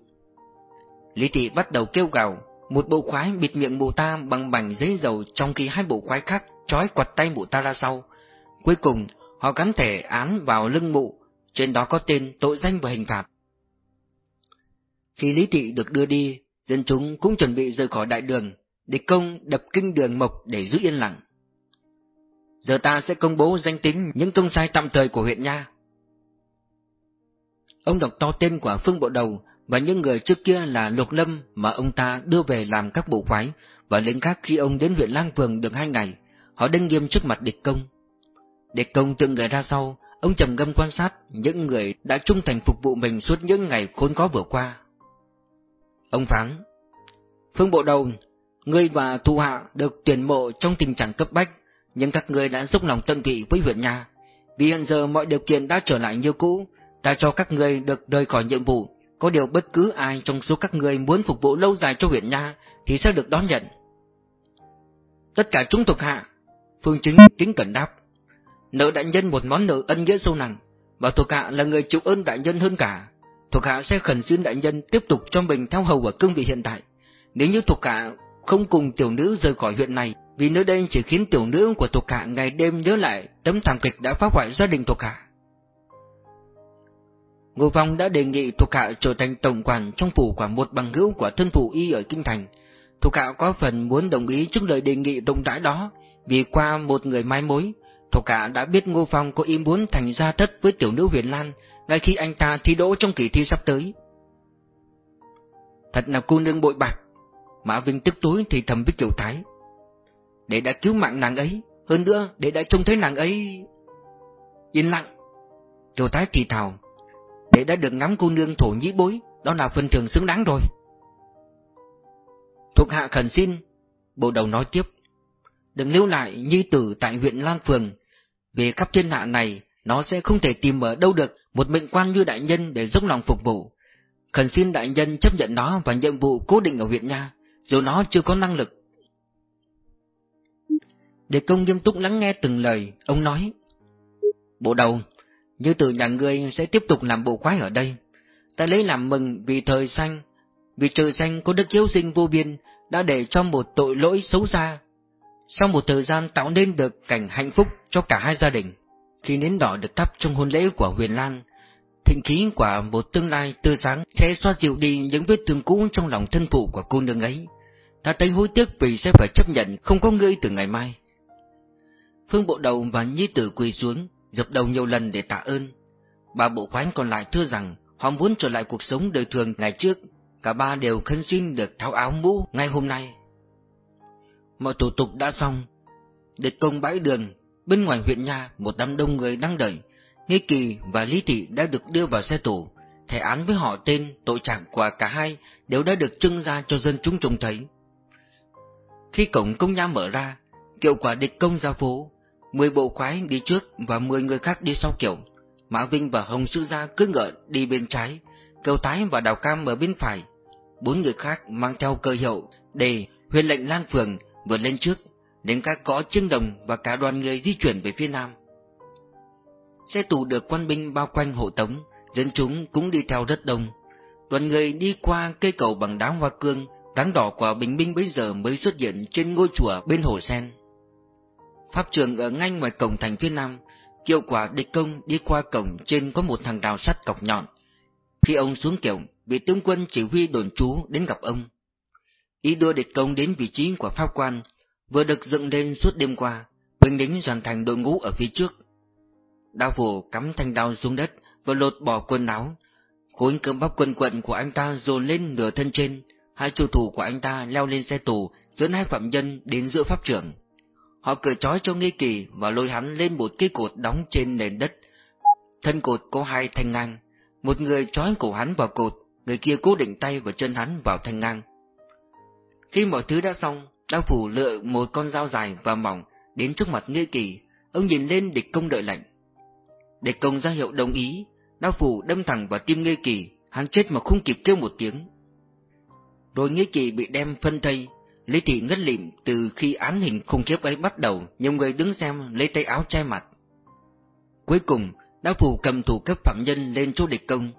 Lý Thị bắt đầu kêu gào, một bộ khoái bịt miệng mụ ta bằng mảnh giấy dầu trong khi hai bộ khoái khác trói quạt tay mụ ta ra sau. Cuối cùng, họ gắn thể án vào lưng mụ, trên đó có tên, tội danh và hình phạt. Khi Lý Thị được đưa đi, dân chúng cũng chuẩn bị rời khỏi đại đường, địch công đập kinh đường mộc để giữ yên lặng. Giờ ta sẽ công bố danh tính những công sai tạm thời của huyện Nha. Ông đọc to tên của Phương Bộ Đầu và những người trước kia là Lục Lâm mà ông ta đưa về làm các bộ khoái và lính khác khi ông đến huyện Lang Phường được hai ngày, họ đứng nghiêm trước mặt địch công. Địch công tự người ra sau, ông trầm ngâm quan sát những người đã trung thành phục vụ mình suốt những ngày khốn khó vừa qua. Ông phán, Phương Bộ Đầu, ngươi và Thu Hạ được tuyển mộ trong tình trạng cấp bách, nhưng các ngươi đã giúp lòng tận tụy với huyện nhà. Vì hiện giờ mọi điều kiện đã trở lại như cũ, ta cho các ngươi được rời khỏi nhiệm vụ, có điều bất cứ ai trong số các ngươi muốn phục vụ lâu dài cho huyện nha thì sẽ được đón nhận. Tất cả chúng thuộc hạ, Phương Chính kính cẩn đáp. Nợ đại nhân một món nợ ân nghĩa sâu nặng, và thuộc hạ là người chịu ơn đại nhân hơn cả. Thuộc hạ sẽ khẩn xin đại nhân tiếp tục cho mình theo hầu ở cương vị hiện tại. Nếu như thuộc hạ không cùng tiểu nữ rời khỏi huyện này, vì nơi đây chỉ khiến tiểu nữ của thuộc hạ ngày đêm nhớ lại tấm thảm kịch đã phá hoại gia đình thuộc hạ. Ngô Phong đã đề nghị thuộc hạ trở thành tổng quản trong phủ của một bằng hữu của thân phụ y ở Kinh Thành. Thuộc hạ có phần muốn đồng ý trước lời đề nghị rộng rãi đó, vì qua một người mai mối, thuộc hạ đã biết Ngô Phong có ý muốn thành gia thất với tiểu nữ Huyền Lan, ngay khi anh ta thi đỗ trong kỳ thi sắp tới. Thật là cô nương bội bạc, Mã Vinh tức tối thì thầm với Kiều Thái. Để đã cứu mạng nàng ấy, hơn nữa để đã trông thấy nàng ấy... Yên lặng. Kiều Thái thì thào, để đã được ngắm cô nương thổ nhĩ bối, đó là phần thưởng xứng đáng rồi. Thuộc hạ khẩn xin, bộ đầu nói tiếp, đừng lưu lại như tử tại huyện Lan Phường, vì khắp thiên hạ này nó sẽ không thể tìm ở đâu được một mệnh quan như đại nhân để dốc lòng phục vụ. Khẩn xin đại nhân chấp nhận nó và nhiệm vụ cố định ở huyện nha, dù nó chưa có năng lực. Đề công nghiêm túc lắng nghe từng lời, ông nói, Bộ đầu, như từ nhà ngươi sẽ tiếp tục làm bộ khoái ở đây. Ta lấy làm mừng vì thời xanh, vì trời xanh có đức hiếu sinh vô biên đã để cho một tội lỗi xấu xa. Sau một thời gian tạo nên được cảnh hạnh phúc cho cả hai gia đình, khi nến đỏ được thắp trong hôn lễ của Huyền Lan, thịnh khí của một tương lai tươi sáng sẽ xoa dịu đi những vết thương cũ trong lòng thân phụ của cô nương ấy. Ta thấy hối tiếc vì sẽ phải chấp nhận không có ngươi từ ngày mai. Phương Bộ Đầu và Nhi Tử quỳ xuống, dập đầu nhiều lần để tạ ơn. Ba bộ Khoánh còn lại thưa rằng họ muốn trở lại cuộc sống đời thường ngày trước, cả ba đều khấn xin được tháo áo mũ ngay hôm nay. Mọi thủ tục đã xong, địch công bãi đường, bên ngoài huyện nha một đám đông người đang đợi, Nghi Kỳ và Lý Thị đã được đưa vào xe tù, thẻ án với họ tên, tội trạng của cả hai đều đã được trưng ra cho dân chúng trông thấy. Khi cổng công nha mở ra, kiệu quả địch công ra phố, mười bộ khoái đi trước và mười người khác đi sau kiểu. Mã Vinh và Hồng Sư Gia cứ ngợi đi bên trái, Cầu Tái và Đào Cam ở bên phải. Bốn người khác mang theo cơ hiệu để huyền lệnh Lan Phường vượt lên trước, đến các có trưng đồng và cả đoàn người di chuyển về phía nam. Xe tù được quan binh bao quanh hộ tống, dân chúng cũng đi theo rất đông. Đoàn người đi qua cây cầu bằng đá hoa cương, đáng đỏ của bình minh bây giờ mới xuất hiện trên ngôi chùa bên hồ sen. Pháp trường ở ngay ngoài cổng thành phía nam, kiệu quả địch công đi qua cổng trên có một thằng đào sắt cọc nhọn. Khi ông xuống kiệu, vị tướng quân chỉ huy đồn trú đến gặp ông. Ý đưa địch công đến vị trí của pháp quan, vừa được dựng lên suốt đêm qua, Huỳnh Đính hoàn thành đội ngũ ở phía trước. Đao phủ cắm thanh đao xuống đất và lột bỏ quần áo. Khối cơm bắp quần quận của anh ta dồn lên nửa thân trên, hai chủ thủ của anh ta leo lên xe tù dẫn hai phạm nhân đến giữa pháp trưởng. Họ cởi trói cho nghi kỳ và lôi hắn lên một cái cột đóng trên nền đất. Thân cột có hai thanh ngang, một người trói cổ hắn vào cột, người kia cố định tay và chân hắn vào thanh ngang. Khi mọi thứ đã xong, đao phủ lựa một con dao dài và mỏng đến trước mặt nghi kỳ, ông nhìn lên địch công đợi lệnh. Địch công ra hiệu đồng ý, đao phủ đâm thẳng vào tim nghi kỳ, hắn chết mà không kịp kêu một tiếng. Rồi nghi kỳ bị đem phân thây, Lý Thị ngất lịm từ khi án hình khủng khiếp ấy bắt đầu, nhiều người đứng xem lấy tay áo che mặt. Cuối cùng, đao phủ cầm thủ cấp phạm nhân lên chỗ địch công.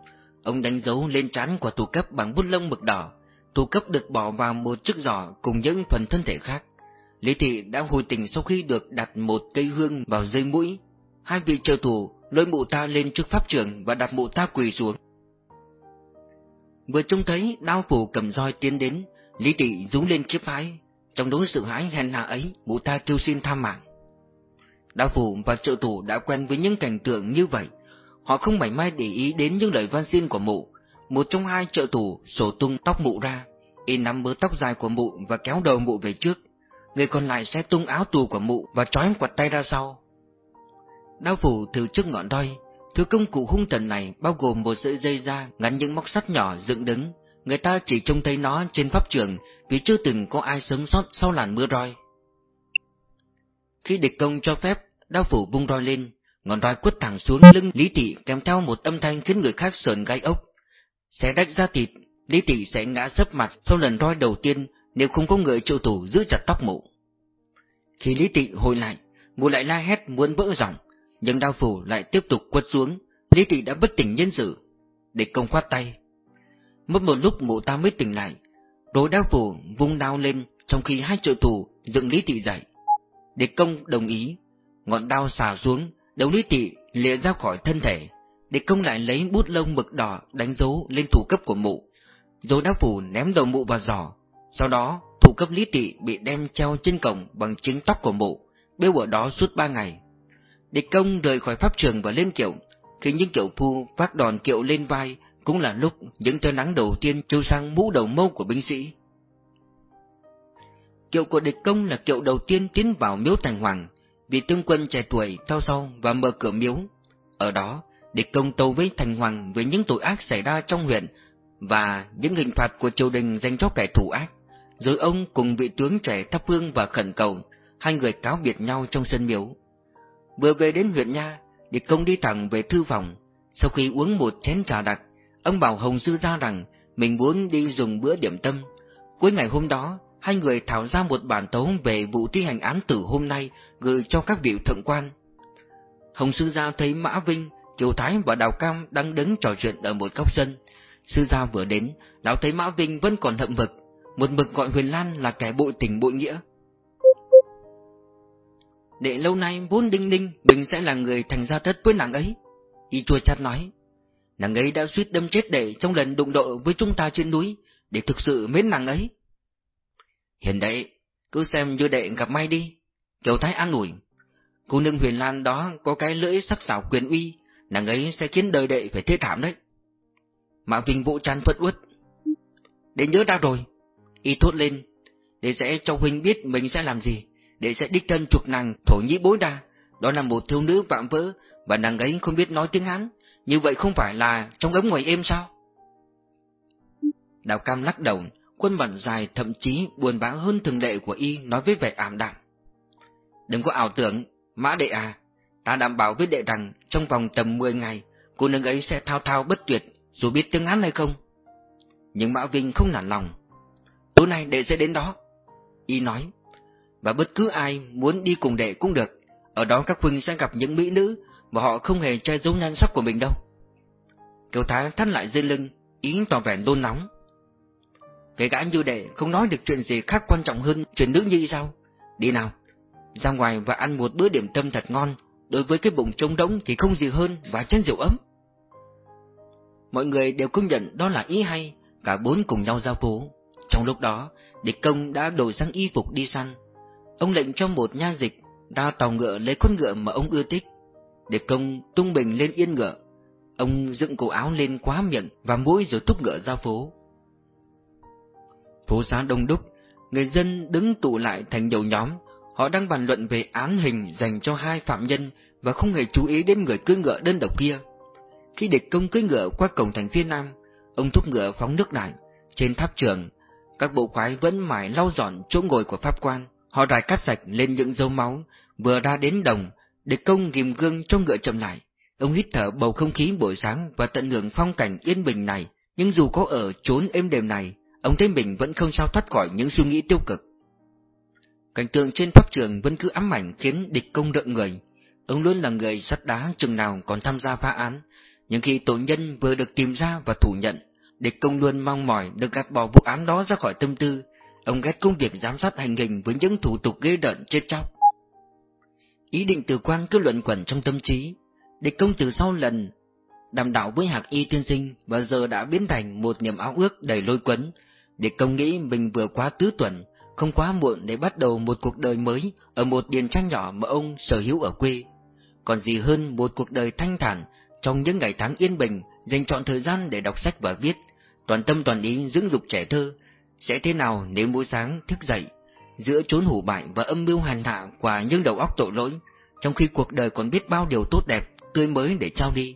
Ông đánh dấu lên trán của thủ cấp bằng bút lông mực đỏ. Thủ cấp được bỏ vào một chiếc giỏ cùng những phần thân thể khác. Lý Thị đã hồi tình sau khi được đặt một cây hương vào dây mũi. Hai vị trợ thủ lôi mụ ta lên trước pháp trường và đặt mụ ta quỳ xuống. Vừa trông thấy đao phủ cầm roi tiến đến, Lý Tị rú lên kiếp hãi, trong đối sự hãi hèn hạ ấy, mụ ta kêu xin tha mạng. Đa phủ và trợ thủ đã quen với những cảnh tượng như vậy, họ không mảy may để ý đến những lời van xin của mụ. Một trong hai trợ thủ sổ tung tóc mụ ra, y nắm bớ tóc dài của mụ và kéo đầu mụ về trước. Người còn lại sẽ tung áo tù của mụ và trói quạt tay ra sau. Đao phủ từ trước ngọn đoi, thứ công cụ hung tần này bao gồm một sợi dây da gắn những móc sắt nhỏ dựng đứng. Người ta chỉ trông thấy nó trên pháp trường vì chưa từng có ai sống sót sau làn mưa roi. Khi địch công cho phép, đao phủ bung roi lên, ngọn roi quất thẳng xuống lưng Lý Tị kèm theo một âm thanh khiến người khác sờn gai ốc. Sẽ rách ra thịt, Lý Tị sẽ ngã sấp mặt sau lần roi đầu tiên nếu không có người trụ tủ giữ chặt tóc mụ. Khi Lý Tị hồi lại, mụ lại la hét muốn vỡ giọng, nhưng đao phủ lại tiếp tục quất xuống, Lý Tị đã bất tỉnh nhân sự. Địch công khoát tay. Mất một lúc mụ ta mới tỉnh lại, đối đao phủ vung đao lên trong khi hai trợ thủ dựng Lý Tị dậy. Địch công đồng ý, ngọn đao xà xuống, đầu Lý Tị lìa ra khỏi thân thể. Địch công lại lấy bút lông mực đỏ đánh dấu lên thủ cấp của mụ, rồi đao phủ ném đầu mụ vào giỏ. Sau đó, thủ cấp Lý Tị bị đem treo trên cổng bằng trứng tóc của mụ, bêu ở đó suốt ba ngày. Địch công rời khỏi pháp trường và lên kiệu, khi những kiệu phu vác đòn kiệu lên vai cũng là lúc những tia nắng đầu tiên chiếu sang mũ đầu mâu của binh sĩ. Kiệu của địch công là kiệu đầu tiên tiến vào miếu thành hoàng, vì tướng quân trẻ tuổi theo sau và mở cửa miếu. Ở đó, địch công tâu với thành hoàng về những tội ác xảy ra trong huyện và những hình phạt của triều đình dành cho kẻ thủ ác. Rồi ông cùng vị tướng trẻ thắp hương và khẩn cầu, hai người cáo biệt nhau trong sân miếu. Vừa về đến huyện Nha, địch công đi thẳng về thư phòng. Sau khi uống một chén trà đặc, ông bảo Hồng Sư ra rằng mình muốn đi dùng bữa điểm tâm. Cuối ngày hôm đó, hai người thảo ra một bản tấu về vụ thi hành án tử hôm nay gửi cho các vị thượng quan. Hồng Sư Gia thấy Mã Vinh, Kiều Thái và Đào Cam đang đứng trò chuyện ở một góc sân. Sư Gia vừa đến, lão thấy Mã Vinh vẫn còn hậm vực, một mực gọi Huyền Lan là kẻ bội tình bội nghĩa. Để lâu nay vốn đinh ninh mình sẽ là người thành ra thất với nàng ấy. Y chua chát nói, nàng ấy đã suýt đâm chết đệ trong lần đụng độ với chúng ta trên núi, để thực sự mến nàng ấy. Hiền đệ, cứ xem như đệ gặp may đi. Kiều Thái an ủi. Cô nương huyền lan đó có cái lưỡi sắc sảo quyền uy, nàng ấy sẽ khiến đời đệ phải thế thảm đấy. Mã Vinh vũ chăn phất uất. Đệ nhớ ra rồi. Y thốt lên. Đệ sẽ cho huynh biết mình sẽ làm gì. Đệ sẽ đích thân chuộc nàng thổ nhĩ bối đa. Đó là một thiếu nữ vạm vỡ, và nàng ấy không biết nói tiếng Hán. Như vậy không phải là trong ấm ngoài êm sao? Đào Cam lắc đầu, khuôn mặt dài thậm chí buồn bã hơn thường lệ của y nói với vẻ ảm đạm. Đừng có ảo tưởng, mã đệ à, ta đảm bảo với đệ rằng trong vòng tầm 10 ngày, cô nương ấy sẽ thao thao bất tuyệt, dù biết tiếng Hán hay không. Nhưng Mã Vinh không nản lòng. Tối nay đệ sẽ đến đó. Y nói, và bất cứ ai muốn đi cùng đệ cũng được, ở đó các huynh sẽ gặp những mỹ nữ, và họ không hề che giấu nhan sắc của mình đâu. Kiều Thái thắt lại dây lưng, ý tỏ vẻ đôn nóng. Kể cả như đệ không nói được chuyện gì khác quan trọng hơn chuyện nữ nhi sao? Đi nào, ra ngoài và ăn một bữa điểm tâm thật ngon, đối với cái bụng trống đống thì không gì hơn và chén rượu ấm. Mọi người đều công nhận đó là ý hay, cả bốn cùng nhau giao phố. Trong lúc đó, địch công đã đổi sang y phục đi săn. Ông lệnh cho một nha dịch ra tàu ngựa lấy con ngựa mà ông ưa thích để công tung bình lên yên ngựa. Ông dựng cổ áo lên quá miệng và mũi rồi thúc ngựa ra phố. Phố xá đông đúc, người dân đứng tụ lại thành nhiều nhóm, họ đang bàn luận về án hình dành cho hai phạm nhân và không hề chú ý đến người cưỡi ngựa đơn độc kia. Khi địch công cưỡi ngựa qua cổng thành phía nam, ông thúc ngựa phóng nước đại. Trên tháp trường, các bộ khoái vẫn mãi lau dọn chỗ ngồi của pháp quan. Họ rải cắt sạch lên những dấu máu, vừa ra đến đồng, địch công ghim gương cho ngựa chậm lại. Ông hít thở bầu không khí buổi sáng và tận hưởng phong cảnh yên bình này, nhưng dù có ở trốn êm đềm này, ông thấy mình vẫn không sao thoát khỏi những suy nghĩ tiêu cực. Cảnh tượng trên pháp trường vẫn cứ ám ảnh khiến địch công rợn người. Ông luôn là người sắt đá chừng nào còn tham gia phá án, nhưng khi tội nhân vừa được tìm ra và thủ nhận, địch công luôn mong mỏi được gạt bỏ vụ án đó ra khỏi tâm tư. Ông ghét công việc giám sát hành hình với những thủ tục ghê đợn chết chóc. Ý định từ quan cứ luận quẩn trong tâm trí. Địch công từ sau lần đàm đạo với hạc y tiên sinh và giờ đã biến thành một niềm áo ước đầy lôi cuốn. Địch công nghĩ mình vừa quá tứ tuần, không quá muộn để bắt đầu một cuộc đời mới ở một điền trang nhỏ mà ông sở hữu ở quê. Còn gì hơn một cuộc đời thanh thản trong những ngày tháng yên bình, dành chọn thời gian để đọc sách và viết, toàn tâm toàn ý dưỡng dục trẻ thơ. Sẽ thế nào nếu mỗi sáng thức dậy, giữa chốn hủ bại và âm mưu hàn hạ của những đầu óc tội lỗi, trong khi cuộc đời còn biết bao điều tốt đẹp, tươi mới để trao đi.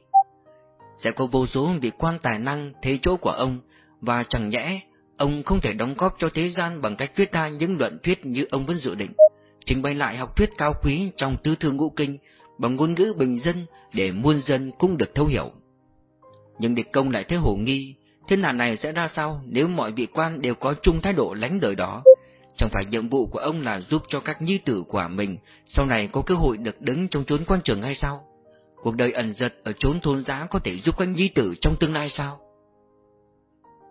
Sẽ có vô số vị quan tài năng thế chỗ của ông, và chẳng nhẽ ông không thể đóng góp cho thế gian bằng cách viết ra những luận thuyết như ông vẫn dự định, trình bày lại học thuyết cao quý trong tứ thư ngũ kinh bằng ngôn ngữ bình dân để muôn dân cũng được thấu hiểu. Nhưng địch công lại thấy hồ nghi, thiên hạ này sẽ ra sao nếu mọi vị quan đều có chung thái độ lánh đời đó? Chẳng phải nhiệm vụ của ông là giúp cho các nhi tử của mình sau này có cơ hội được đứng trong chốn quan trường hay sao? Cuộc đời ẩn giật ở chốn thôn giá có thể giúp các nhi tử trong tương lai sao?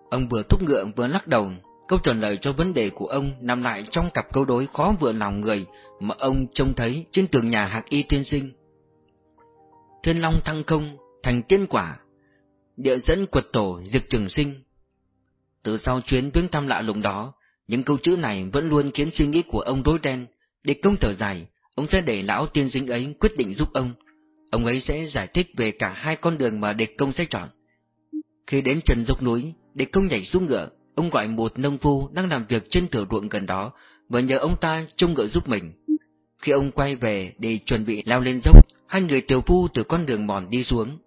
Ông vừa thúc ngựa vừa lắc đầu, câu trả lời cho vấn đề của ông nằm lại trong cặp câu đối khó vừa lòng người mà ông trông thấy trên tường nhà hạc y tiên sinh. Thiên long thăng không, thành tiên quả, địa dẫn quật tổ diệt trường sinh. Từ sau chuyến viếng thăm lạ lùng đó, những câu chữ này vẫn luôn khiến suy nghĩ của ông rối đen. Để công thở dài, ông sẽ để lão tiên sinh ấy quyết định giúp ông. Ông ấy sẽ giải thích về cả hai con đường mà địch công sẽ chọn. Khi đến chân dốc núi, địch công nhảy xuống ngựa, ông gọi một nông phu đang làm việc trên thửa ruộng gần đó và nhờ ông ta trông ngựa giúp mình. Khi ông quay về để chuẩn bị leo lên dốc, hai người tiểu phu từ con đường mòn đi xuống.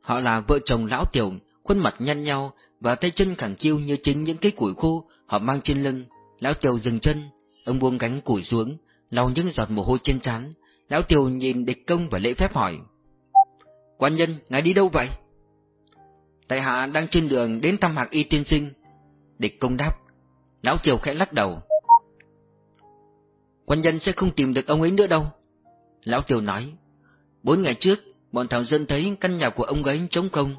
Họ là vợ chồng lão tiểu, khuôn mặt nhăn nhau và tay chân khẳng kiêu như chính những cái củi khô họ mang trên lưng. Lão Tiều dừng chân, ông buông gánh củi xuống, lau những giọt mồ hôi trên trán. Lão Tiều nhìn địch công và lễ phép hỏi. Quan nhân, ngài đi đâu vậy? Tại hạ đang trên đường đến thăm hạc y tiên sinh. Địch công đáp. Lão Tiều khẽ lắc đầu. Quan nhân sẽ không tìm được ông ấy nữa đâu. Lão Tiều nói. Bốn ngày trước, bọn thảo dân thấy căn nhà của ông ấy trống không,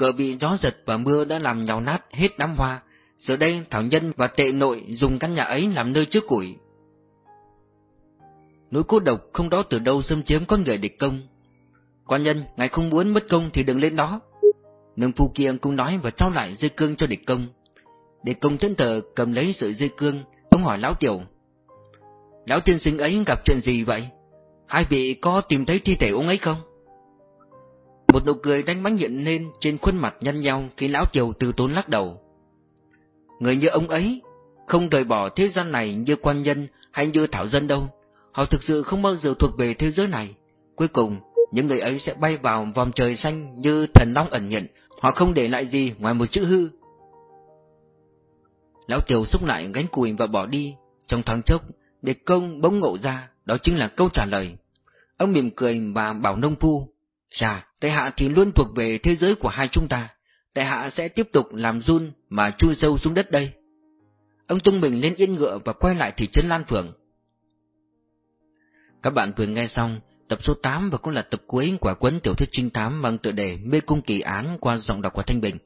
cửa bị gió giật và mưa đã làm nhào nát hết đám hoa. Giờ đây Thảo Nhân và Tệ Nội dùng căn nhà ấy làm nơi trước củi. Nỗi cô độc không đó từ đâu xâm chiếm con người địch công. Quan nhân, ngài không muốn mất công thì đừng lên đó. Nương phu kia cũng nói và trao lại dây cương cho địch công. Địch công chân thờ cầm lấy sợi dây cương, ông hỏi lão tiểu. Lão tiên sinh ấy gặp chuyện gì vậy? Hai vị có tìm thấy thi thể ông ấy không? Một nụ cười đánh bánh hiện lên trên khuôn mặt nhăn nhau khi lão tiểu từ tốn lắc đầu. Người như ông ấy, không rời bỏ thế gian này như quan nhân hay như thảo dân đâu. Họ thực sự không bao giờ thuộc về thế giới này. Cuối cùng, những người ấy sẽ bay vào vòng trời xanh như thần long ẩn nhận, họ không để lại gì ngoài một chữ hư. Lão Tiểu xúc lại gánh cùi và bỏ đi, trong thoáng chốc, địch công bỗng ngộ ra, đó chính là câu trả lời. Ông mỉm cười và bảo nông phu, Dạ, tại hạ thì luôn thuộc về thế giới của hai chúng ta, tại hạ sẽ tiếp tục làm run mà chui sâu xuống đất đây. Ông tung mình lên yên ngựa và quay lại thị trấn Lan Phượng. Các bạn vừa nghe xong tập số 8 và cũng là tập cuối của cuốn tiểu thuyết trinh thám mang tựa đề Mê cung kỳ án qua giọng đọc của Thanh Bình.